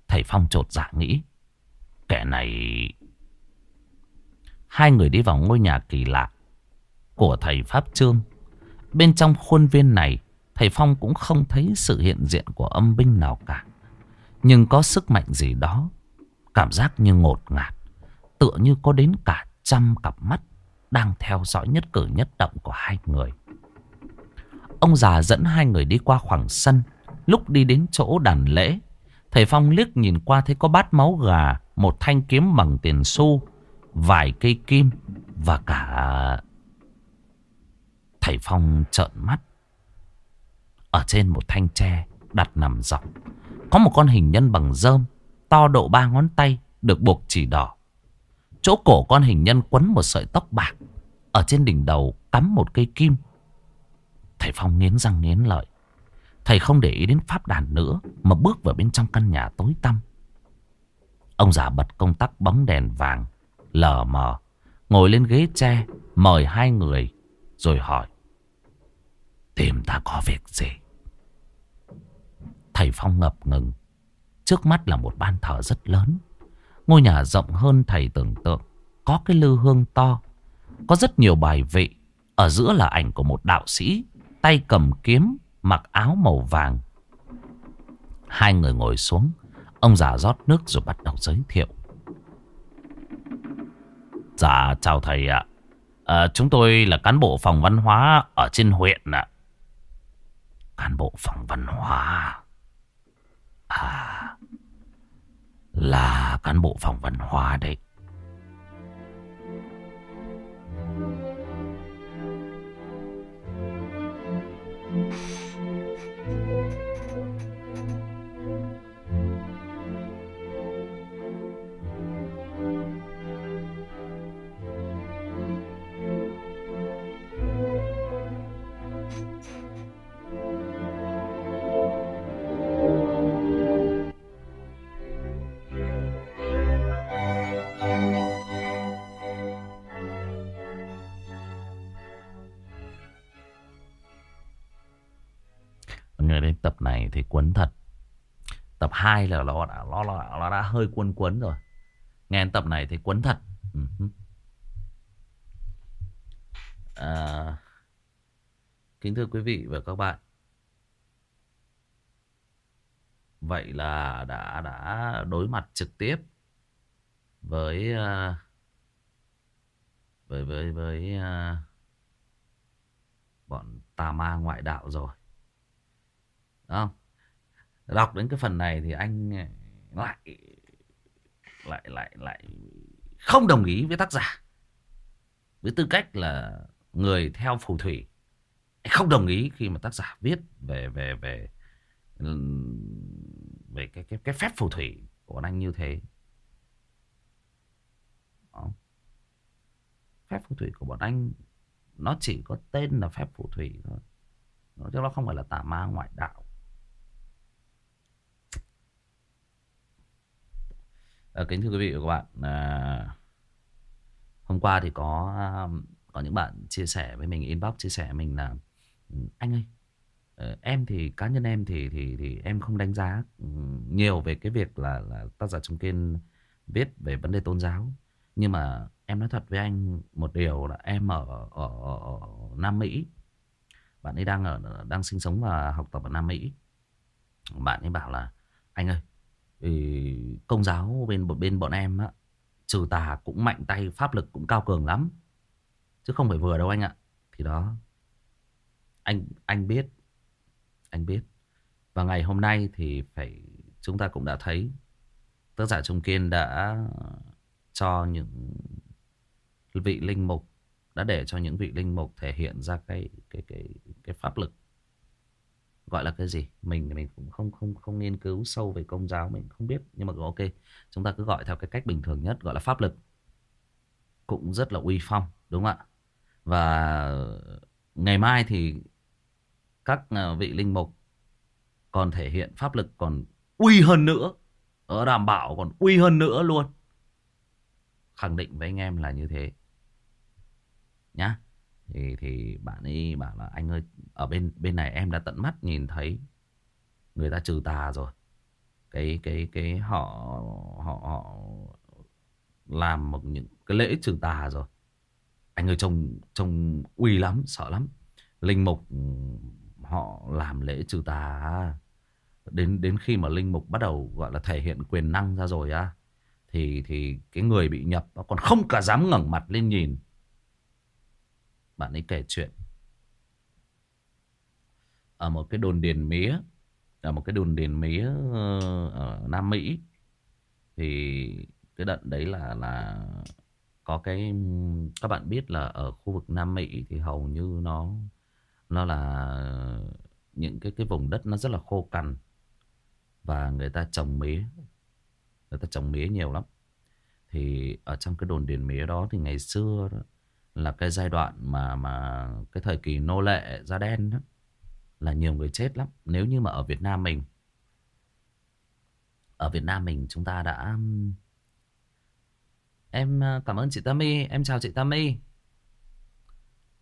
Thầy Phong trột dạ nghĩ. Kẻ này... Hai người đi vào ngôi nhà kỳ lạ của thầy Pháp Trương. Bên trong khuôn viên này, thầy Phong cũng không thấy sự hiện diện của âm binh nào cả. Nhưng có sức mạnh gì đó, cảm giác như ngột ngạt, tựa như có đến cả trăm cặp mắt đang theo dõi nhất cử nhất động của hai người. Ông già dẫn hai người đi qua khoảng sân, lúc đi đến chỗ đàn lễ. Thầy Phong liếc nhìn qua thấy có bát máu gà, một thanh kiếm bằng tiền xu, vài cây kim và cả... Thầy Phong trợn mắt. Ở trên một thanh tre đặt nằm dọc, có một con hình nhân bằng rơm, to độ ba ngón tay, được buộc chỉ đỏ. Chỗ cổ con hình nhân quấn một sợi tóc bạc, ở trên đỉnh đầu cắm một cây kim. Thầy Phong nghiến răng nghiến lợi. Thầy không để ý đến pháp đàn nữa mà bước vào bên trong căn nhà tối tăm. Ông già bật công tắc bóng đèn vàng, lờ mờ, ngồi lên ghế tre, mời hai người, rồi hỏi. Tìm ta có việc gì? Thầy Phong ngập ngừng. Trước mắt là một ban thờ rất lớn. Ngôi nhà rộng hơn thầy tưởng tượng. Có cái lư hương to. Có rất nhiều bài vị. Ở giữa là ảnh của một đạo sĩ. Tay cầm kiếm, mặc áo màu vàng. Hai người ngồi xuống. Ông già rót nước rồi bắt đầu giới thiệu. Dạ chào thầy ạ. À, chúng tôi là cán bộ phòng văn hóa ở trên huyện ạ. Cán bộ phòng văn hóa. À, là cán bộ phòng văn hóa đấy. Người này thì quấn thật. Tập 2 là nó đã, nó, nó, nó đã hơi quấn quấn rồi. Nghe tập này thì quấn thật. Uh À, kính thưa quý vị và các bạn. Vậy là đã đã đối mặt trực tiếp với à, với với với à, bọn tà ma ngoại đạo rồi. Không? Đọc đến cái phần này thì anh ờ, lại lại lại lại không đồng ý với tác giả. Với tư cách là người theo phù thủy. Anh không đồng ý khi mà tác giả viết về về về ừ, về cái cái cái phép phù thủy của anh như thế. Đó. Phép phù thủy của bọn anh, nó chỉ có tên là phép phù thủy thôi. Nó chứ nó không phải là tà ma ngoại đạo. À, kính thưa quý vị và các bạn, à, hôm qua thì có có những bạn chia sẻ với mình inbox chia sẻ mình là ừ, anh ơi ờ, em thì cá nhân em thì thì thì em không đánh giá ừ, nhiều về cái việc là là tác giả Trung Kiên viết về vấn đề tôn giáo. Nhưng mà em nói thật với anh một điều là em ở, ở, ở Nam Mỹ. Bạn ấy đang ở đang sinh sống và học tập ở Nam Mỹ. Bạn ấy bảo là anh ơi công giáo bên bên bọn em á, trừ tà cũng mạnh tay, pháp lực cũng cao cường lắm. Chứ không phải vừa đâu anh ạ. Thì đó, anh anh biết anh biết. Và ngày hôm nay thì phải, chúng ta cũng đã thấy, tác giả Trung Kiên đã cho những vị linh mục, đã để cho những vị linh mục thể hiện ra cái cái cái cái pháp lực gọi là cái gì? Mình mình cũng không không không nghiên cứu sâu về công giáo, mình không biết. Nhưng mà ok, chúng ta cứ gọi theo cái cách bình thường nhất, gọi là pháp lực. Cũng rất là uy phong, đúng không ạ? Và ngày mai thì các ờ, vị linh mục còn thể hiện pháp lực còn uy hơn nữa, ở đảm bảo còn uy hơn nữa luôn. Khẳng định với anh em là như thế. Nhá thì thì bạn ấy bảo là anh ơi ở bên bên này em đã tận mắt nhìn thấy người ta trừ tà rồi cái cái cái họ họ họ làm một những cái lễ trừ tà rồi. Anh ơi trông trông uy lắm, sợ lắm. Linh mục họ làm lễ trừ tà đến đến khi mà linh mục bắt đầu gọi là thể hiện quyền năng ra rồi á thì thì cái người bị nhập còn không cả dám ngẩng mặt lên nhìn. Bạn ấy kể chuyện. Ở một cái đồn điền mía ở một cái đồn điền mía ờ, ở Nam Mỹ thì cái đợt đấy là là có cái các bạn biết là ở khu vực Nam Mỹ thì hầu như nó nó là những cái cái vùng đất nó rất là khô cằn và người ta trồng mía người ta trồng mía nhiều lắm. Thì ở trong cái đồn điền mía đó thì ngày xưa đó, là cái giai đoạn mà mà cái thời kỳ nô lệ da đen đó là nhiều người chết lắm. Nếu như mà ở Việt Nam mình ở Việt Nam mình chúng ta đã em ờ, cảm ơn chị Tammy em chào chị Tammy.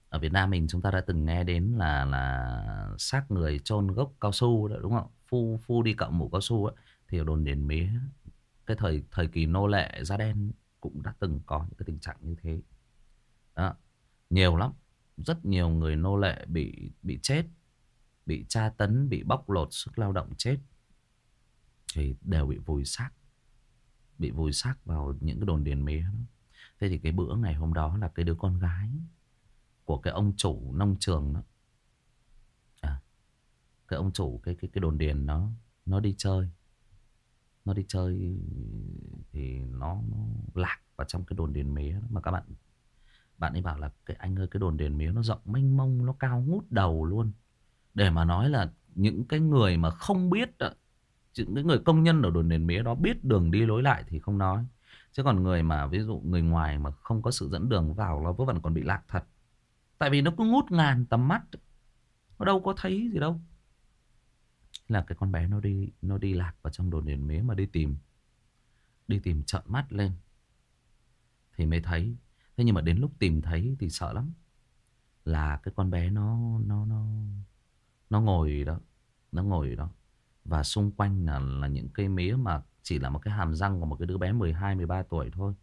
Ở Việt Nam mình chúng ta đã từng nghe đến là là xác người chôn gốc cao su đó đúng không? Phu phu đi cạo mũ cao su ấy, thì ở đồn điền mía cái thời thời kỳ nô lệ da đen cũng đã từng có những cái tình trạng như thế đó nhiều lắm. Rất nhiều người nô lệ bị bị chết bị tra tấn bị bóc lột sức lao động chết. Thì đều bị vùi xác bị vùi xác vào những cái đồn điền mía đó. thế thì cái bữa ngày hôm đó là cái đứa con gái của cái ông chủ nông trường đó. À, cái ông chủ cái cái cái đồn điền nó nó đi chơi. Nó đi chơi thì nó, nó lạc vào trong cái đồn điền mía mà các bạn bạn ấy bảo là, cái, anh ơi, cái đồn điền mía nó rộng mênh mông, nó cao ngút đầu luôn. Để mà nói là những cái người mà không biết những cái người công nhân ở đồn điền mía đó biết đường đi lối lại thì không nói. Chứ còn người mà, ví dụ người ngoài mà không có sự dẫn đường vào nó vẫn còn bị lạc thật. Tại vì nó cứ ngút ngàn tầm mắt, nó đâu có thấy gì đâu. Là cái con bé nó đi nó đi lạc vào trong đồn điền mía mà đi tìm đi tìm trợn mắt lên. Thì mới thấy thế nhưng mà đến lúc tìm thấy thì sợ lắm. Là cái con bé nó nó nó nó ngồi đó, nó ngồi đó. Và xung quanh là là những cây mía mà chỉ là một cái hàm răng của một cái đứa bé 12 13 tuổi thôi.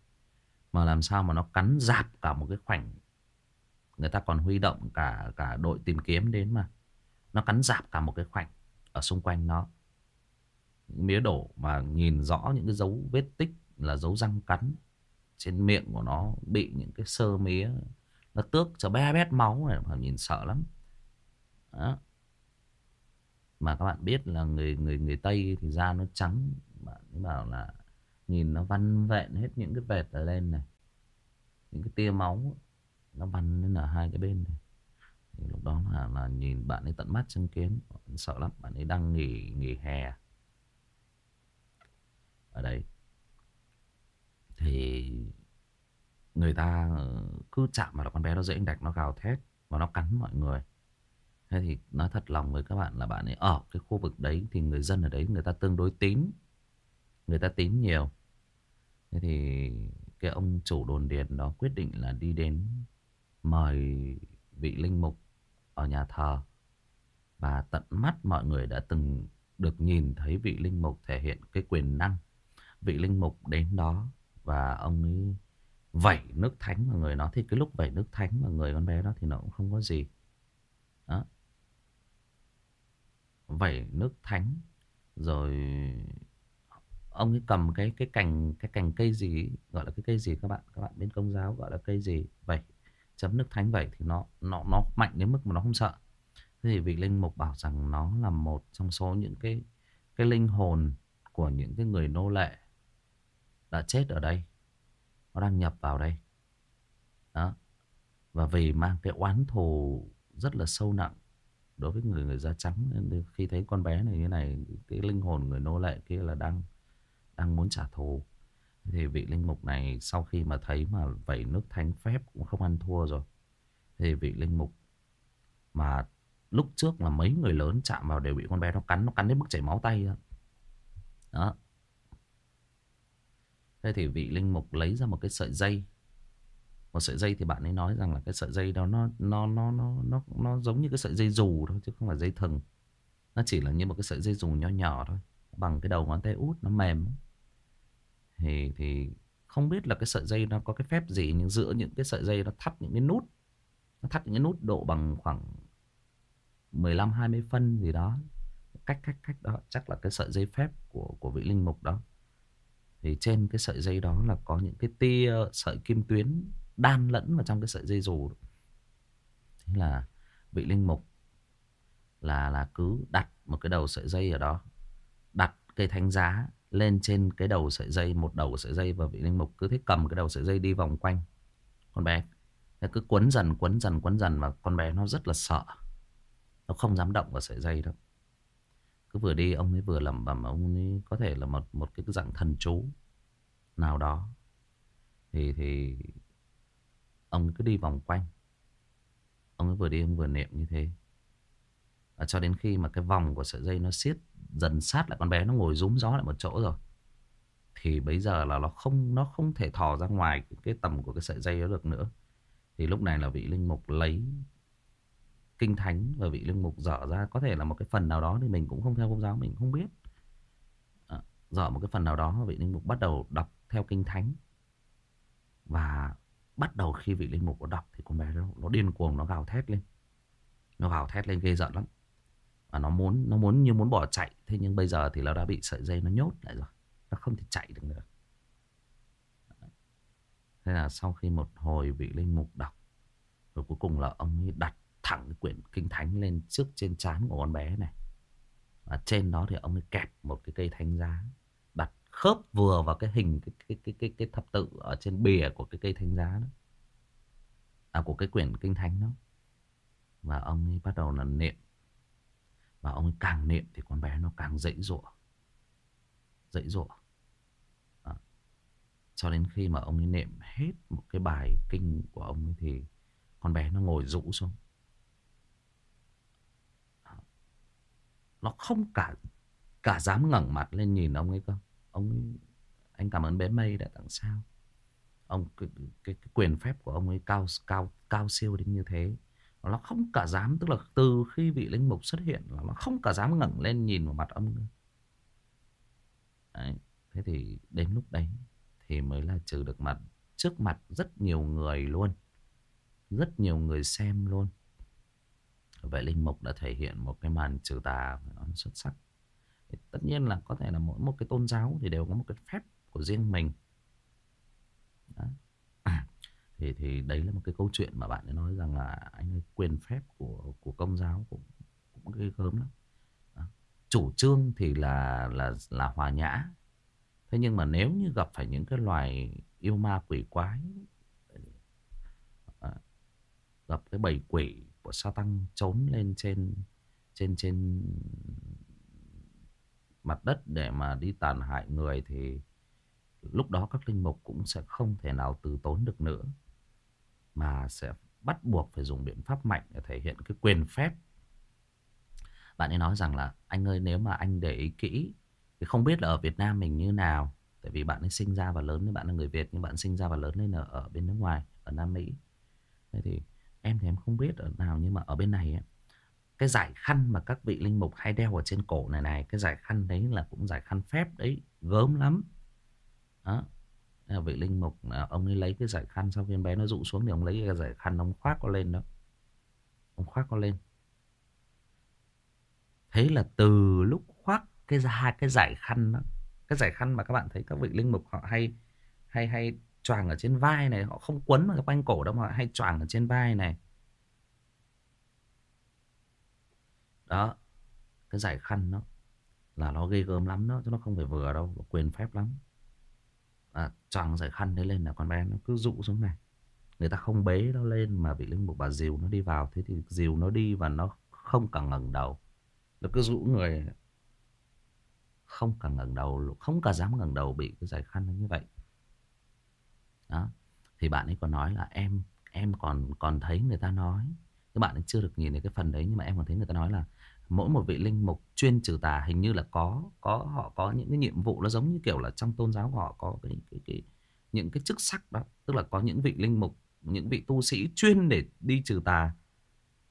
Mà làm sao mà nó cắn dạp cả một cái khoảnh. Người ta còn huy động cả cả đội tìm kiếm đến mà. Nó cắn dạp cả một cái khoảnh ở xung quanh nó. Mía đổ mà nhìn rõ những cái dấu vết tích là dấu răng cắn trên miệng của nó bị những cái sơ mía nó tước cho bé bét máu này mà nhìn sợ lắm. Đó. mà các bạn biết là người người người tây thì da nó trắng. Bạn ấy bảo là nhìn nó văn vẹn hết những cái vệt ở lên này. Những cái tia máu nó vằn lên ở hai cái bên này. Thì lúc đó là, là nhìn bạn ấy tận mắt chứng kiến. Sợ lắm bạn ấy đang nghỉ nghỉ hè. Ở đây thì người ta ờ, cứ chạm vào là con bé nó dễ đạch, nó gào thét và nó cắn mọi người. Thế thì nói thật lòng với các bạn là bạn ấy ở cái khu vực đấy thì người dân ở đấy người ta tương đối tín, người ta tín nhiều. Thế thì cái ông chủ đồn điền đó quyết định là đi đến mời vị linh mục ở nhà thờ và tận mắt mọi người đã từng được nhìn thấy vị linh mục thể hiện cái quyền năng. Vị linh mục đến đó và ông ấy vẩy nước thánh vào người nó. Thì cái lúc vẩy nước thánh vào người con bé đó thì nó cũng không có gì. Đó. Vẩy nước thánh, rồi ông ấy cầm cái cái cành cái cành cây gì gọi là cái cây gì các bạn? Các bạn bên công giáo gọi là cây gì? Vẩy, chấm nước thánh vẩy thì nó nó nó mạnh đến mức mà nó không sợ. Thế thì vị linh mục bảo rằng nó là một trong số những cái cái linh hồn của những cái người nô lệ đã chết ở đây. Nó đang nhập vào đây. Đó. Và vì mang cái oán thù rất là sâu nặng đối với người người da trắng nên khi thấy con bé này như này cái linh hồn người nô lệ kia là đang đang muốn trả thù. Thì vị linh mục này sau khi mà thấy mà vẩy nước thánh phép cũng không ăn thua rồi. Thì vị linh mục mà lúc trước là mấy người lớn chạm vào đều bị con bé nó cắn nó cắn đến mức chảy máu tay đó, đó. Thế thì vị linh mục lấy ra một cái sợi dây. Một sợi dây thì bạn ấy nói rằng là cái sợi dây đó nó nó nó nó nó nó giống như cái sợi dây dù thôi, chứ không phải dây thừng. Nó chỉ là như một cái sợi dây dù nhỏ nhỏ thôi, bằng cái đầu ngón tay út, nó mềm. Thì thì không biết là cái sợi dây nó có cái phép gì, nhưng giữa những cái sợi dây nó thắt những cái nút, nó thắt những cái nút độ bằng khoảng 15 20 phân gì đó. Cách cách cách đó, chắc là cái sợi dây phép của của vị linh mục đó thì trên cái sợi dây đó là có những cái tia sợi kim tuyến đan lẫn vào trong cái sợi dây dù. Thế là vị linh mục là là cứ đặt một cái đầu sợi dây ở đó, đặt cây thánh giá lên trên cái đầu sợi dây, một đầu sợi dây và vị linh mục cứ thế cầm cái đầu sợi dây đi vòng quanh. Con bé nó cứ quấn dần quấn dần quấn dần và con bé nó rất là sợ. Nó không dám động vào sợi dây đâu cứ vừa đi ông ấy vừa lẩm bẩm ông ấy có thể là một một cái dạng thần chú nào đó. Thì thì ông cứ đi vòng quanh. Ông ấy vừa đi ông vừa niệm như thế. Và cho đến khi mà cái vòng của sợi dây nó siết dần sát lại con bé nó ngồi rúm gió lại một chỗ rồi thì bây giờ là nó không nó không thể thò ra ngoài cái, cái tầm của cái sợi dây đó được nữa. Thì lúc này là vị linh mục lấy kinh thánh và vị linh mục dở ra có thể là một cái phần nào đó thì mình cũng không theo công giáo mình không biết. À, dở một cái phần nào đó vị linh mục bắt đầu đọc theo kinh thánh. Và bắt đầu khi vị linh mục có đọc thì con bé nó, nó điên cuồng nó gào thét lên. Nó gào thét lên ghê giận lắm. Và nó muốn nó muốn như muốn bỏ chạy. Thế nhưng bây giờ thì nó đã bị sợi dây nó nhốt lại rồi. Nó không thể chạy được nữa. Thế là sau khi một hồi vị linh mục đọc rồi cuối cùng là ông ấy đặt thẳng cái quyển kinh thánh lên trước trên trán của con bé này. Và trên đó thì ông ấy kẹp một cái cây thánh giá đặt khớp vừa vào cái hình cái cái cái cái, cái thập tự ở trên bìa của cái cây thánh giá đó à của cái quyển kinh thánh đó. Và ông ấy bắt đầu là niệm. Và ông ấy càng niệm thì con bé nó càng dãy dụa dãy dụa à. cho đến khi mà ông ấy niệm hết một cái bài kinh của ông ấy thì con bé nó ngồi rũ xuống. Nó không cả cả dám ngẩng mặt lên nhìn ông ấy cơ. Ông ấy, anh cảm ơn bé mây đã tặng sao. Ông cái, cái, cái quyền phép của ông ấy cao cao cao siêu đến như thế. Nó không cả dám tức là từ khi vị linh mục xuất hiện là nó không cả dám ngẩng lên nhìn vào mặt ông ấy đấy. thế thì đến lúc đấy thì mới là trừ được mặt trước mặt rất nhiều người luôn. Rất nhiều người xem luôn vậy linh mục đã thể hiện một cái màn trừ tà xuất sắc tất nhiên là có thể là mỗi một cái tôn giáo thì đều có một cái phép của riêng mình Đó. thì thì đấy là một cái câu chuyện mà bạn ấy nói rằng là anh ấy quyền phép của của công giáo cũng cũng ghê gớm lắm Đó. chủ trương thì là là là hòa nhã thế nhưng mà nếu như gặp phải những cái loài yêu ma quỷ quái ờ, gặp cái bầy quỷ của sa tăng trốn lên trên trên trên mặt đất để mà đi tàn hại người thì lúc đó các linh mục cũng sẽ không thể nào từ tốn được nữa mà sẽ bắt buộc phải dùng biện pháp mạnh để thể hiện cái quyền phép. Bạn ấy nói rằng là anh ơi nếu mà anh để ý kỹ thì không biết là ở Việt Nam mình như nào. Tại vì bạn ấy sinh ra và lớn lên bạn là người Việt nhưng bạn sinh ra và lớn lên ở, ở bên nước ngoài ở Nam Mỹ. Thế thì em thì em không biết ở nào nhưng mà ở bên này ấy, cái giải khăn mà các vị linh mục hay đeo ở trên cổ này này cái giải khăn đấy là cũng giải khăn phép đấy gớm lắm. Đó. Vị linh mục à, ông ấy lấy cái giải khăn sau khi em bé nó rụ xuống thì ông lấy cái giải khăn ông khoác nó lên đó. Ông khoác nó lên. Thế là từ lúc khoác cái hai cái giải khăn đó cái giải khăn mà các bạn thấy các vị linh mục họ hay hay hay choàng ở trên vai này họ không quấn vào quanh cổ đâu mà hay choàng ở trên vai này. Đó cái giải khăn nó là nó ghê gớm lắm đó chứ nó không phải vừa đâu nó quyền phép lắm. À, choàng giải khăn đấy lên là con bé nó cứ dụ xuống này. Người ta không bế nó lên mà bị linh mục bà dìu nó đi vào. Thế thì dìu nó đi và nó không cần ngẩng đầu. Nó cứ rũ người. Không cả ngẩng đầu không cả dám ngẩng đầu bị cái giải khăn nó như vậy đó. Thì bạn ấy còn nói là em em còn còn thấy người ta nói. Các bạn ấy chưa được nhìn thấy cái phần đấy nhưng mà em còn thấy người ta nói là mỗi một vị linh mục chuyên trừ tà hình như là có có họ có những cái nhiệm vụ nó giống như kiểu là trong tôn giáo của họ có cái, cái, cái những cái chức sắc đó. Tức là có những vị linh mục những vị tu sĩ chuyên để đi trừ tà.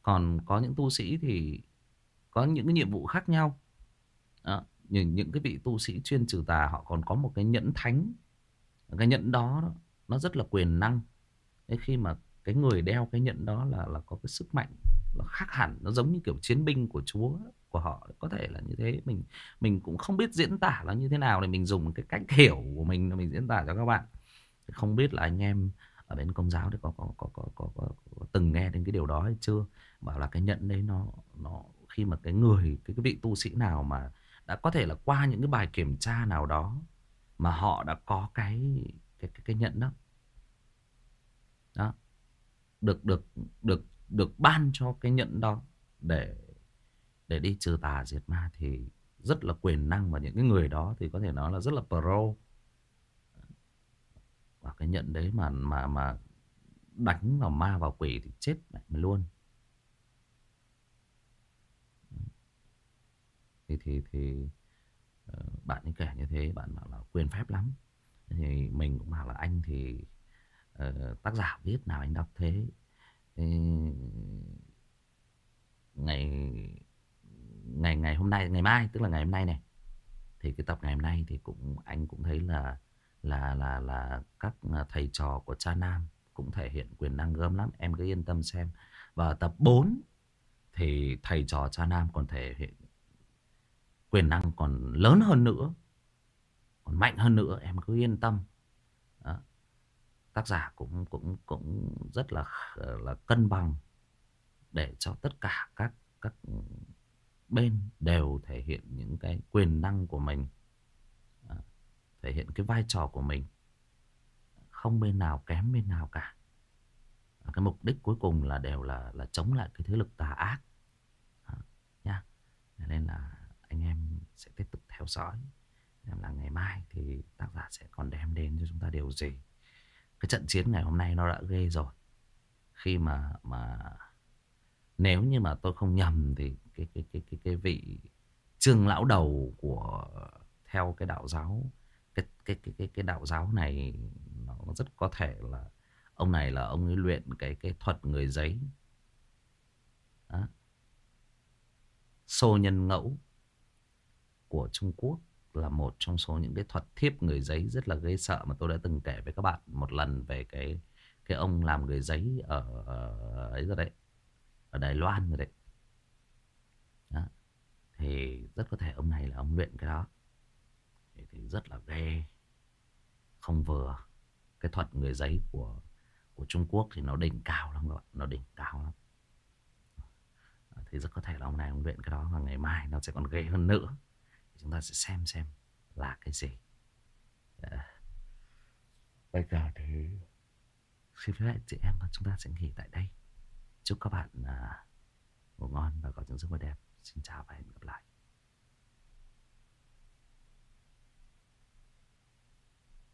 Còn có những tu sĩ thì có những cái nhiệm vụ khác nhau. Đó. những những cái vị tu sĩ chuyên trừ tà họ còn có một cái nhẫn thánh. Cái nhẫn đó nó rất là quyền năng. Thế khi mà cái người đeo cái nhẫn đó là là có cái sức mạnh nó khác hẳn nó giống như kiểu chiến binh của chúa của họ. Có thể là như thế. Mình mình cũng không biết diễn tả nó như thế nào để mình dùng cái cách hiểu của mình mình diễn tả cho các bạn. Không biết là anh em ở bên công giáo thì có có có có, có, có, có từng nghe đến cái điều đó hay chưa? Bảo là cái nhận đấy nó nó khi mà cái người cái, cái vị tu sĩ nào mà đã có thể là qua những cái bài kiểm tra nào đó mà họ đã có cái cái cái, cái nhận đó. Đó. Được được được được ban cho cái nhận đó để để đi trừ tà diệt ma thì rất là quyền năng và những cái người đó thì có thể nói là rất là pro. Và cái nhận đấy mà mà mà đánh vào ma vào quỷ thì chết mẹ luôn. Thì thì thì ờ, bạn ấy kể như thế bạn bảo là quyền phép lắm thì mình cũng bảo là anh thì uh, tác giả viết nào anh đọc thế? Uh, ngày ngày ngày hôm nay ngày mai tức là ngày hôm nay này thì cái tập ngày hôm nay thì cũng anh cũng thấy là là là là các à, thầy trò của cha nam cũng thể hiện quyền năng gớm lắm. Em cứ yên tâm xem. Và tập 4 thì thầy trò cha nam còn thể hiện quyền năng còn lớn hơn nữa còn mạnh hơn nữa, em cứ yên tâm Đó. tác giả cũng cũng cũng rất là là cân bằng để cho tất cả các các bên đều thể hiện những cái quyền năng của mình, Đó. thể hiện cái vai trò của mình không bên nào kém bên nào cả cái mục đích cuối cùng là đều là là chống lại cái thế lực tà ác Đó. nha nên là anh em sẽ tiếp tục theo dõi xem là ngày mai thì tác giả sẽ còn đem đến cho chúng ta điều gì. Cái trận chiến ngày hôm nay nó đã ghê rồi. Khi mà mà nếu như mà tôi không nhầm thì cái cái cái cái cái vị trương lão đầu của, theo cái đạo giáo, cái cái cái cái cái đạo giáo này nó rất có thể là ông này là ông ấy luyện cái cái thuật người giấy. Đó. xô nhân ngẫu của Trung Quốc là một trong số những cái thuật thiếp người giấy rất là ghê sợ mà tôi đã từng kể với các bạn một lần về cái cái ông làm người giấy ở, ở ấy rồi đấy ở Đài Loan rồi đấy. Đó. thì rất có thể ông này là ông luyện cái đó. Thì, thì rất là ghê. Không vừa cái thuật người giấy của của Trung Quốc thì nó đỉnh cao lắm các bạn nó đỉnh cao lắm. Thì rất có thể là ông này ông luyện cái đó và ngày mai nó sẽ còn ghê hơn nữa chúng ta sẽ xem xem là cái gì. À. bây giờ thì xin phép chị em và chúng ta sẽ nghỉ tại đây. Chúc các bạn à, ngủ ngon và có những giấc mơ đẹp. Xin chào và hẹn gặp lại.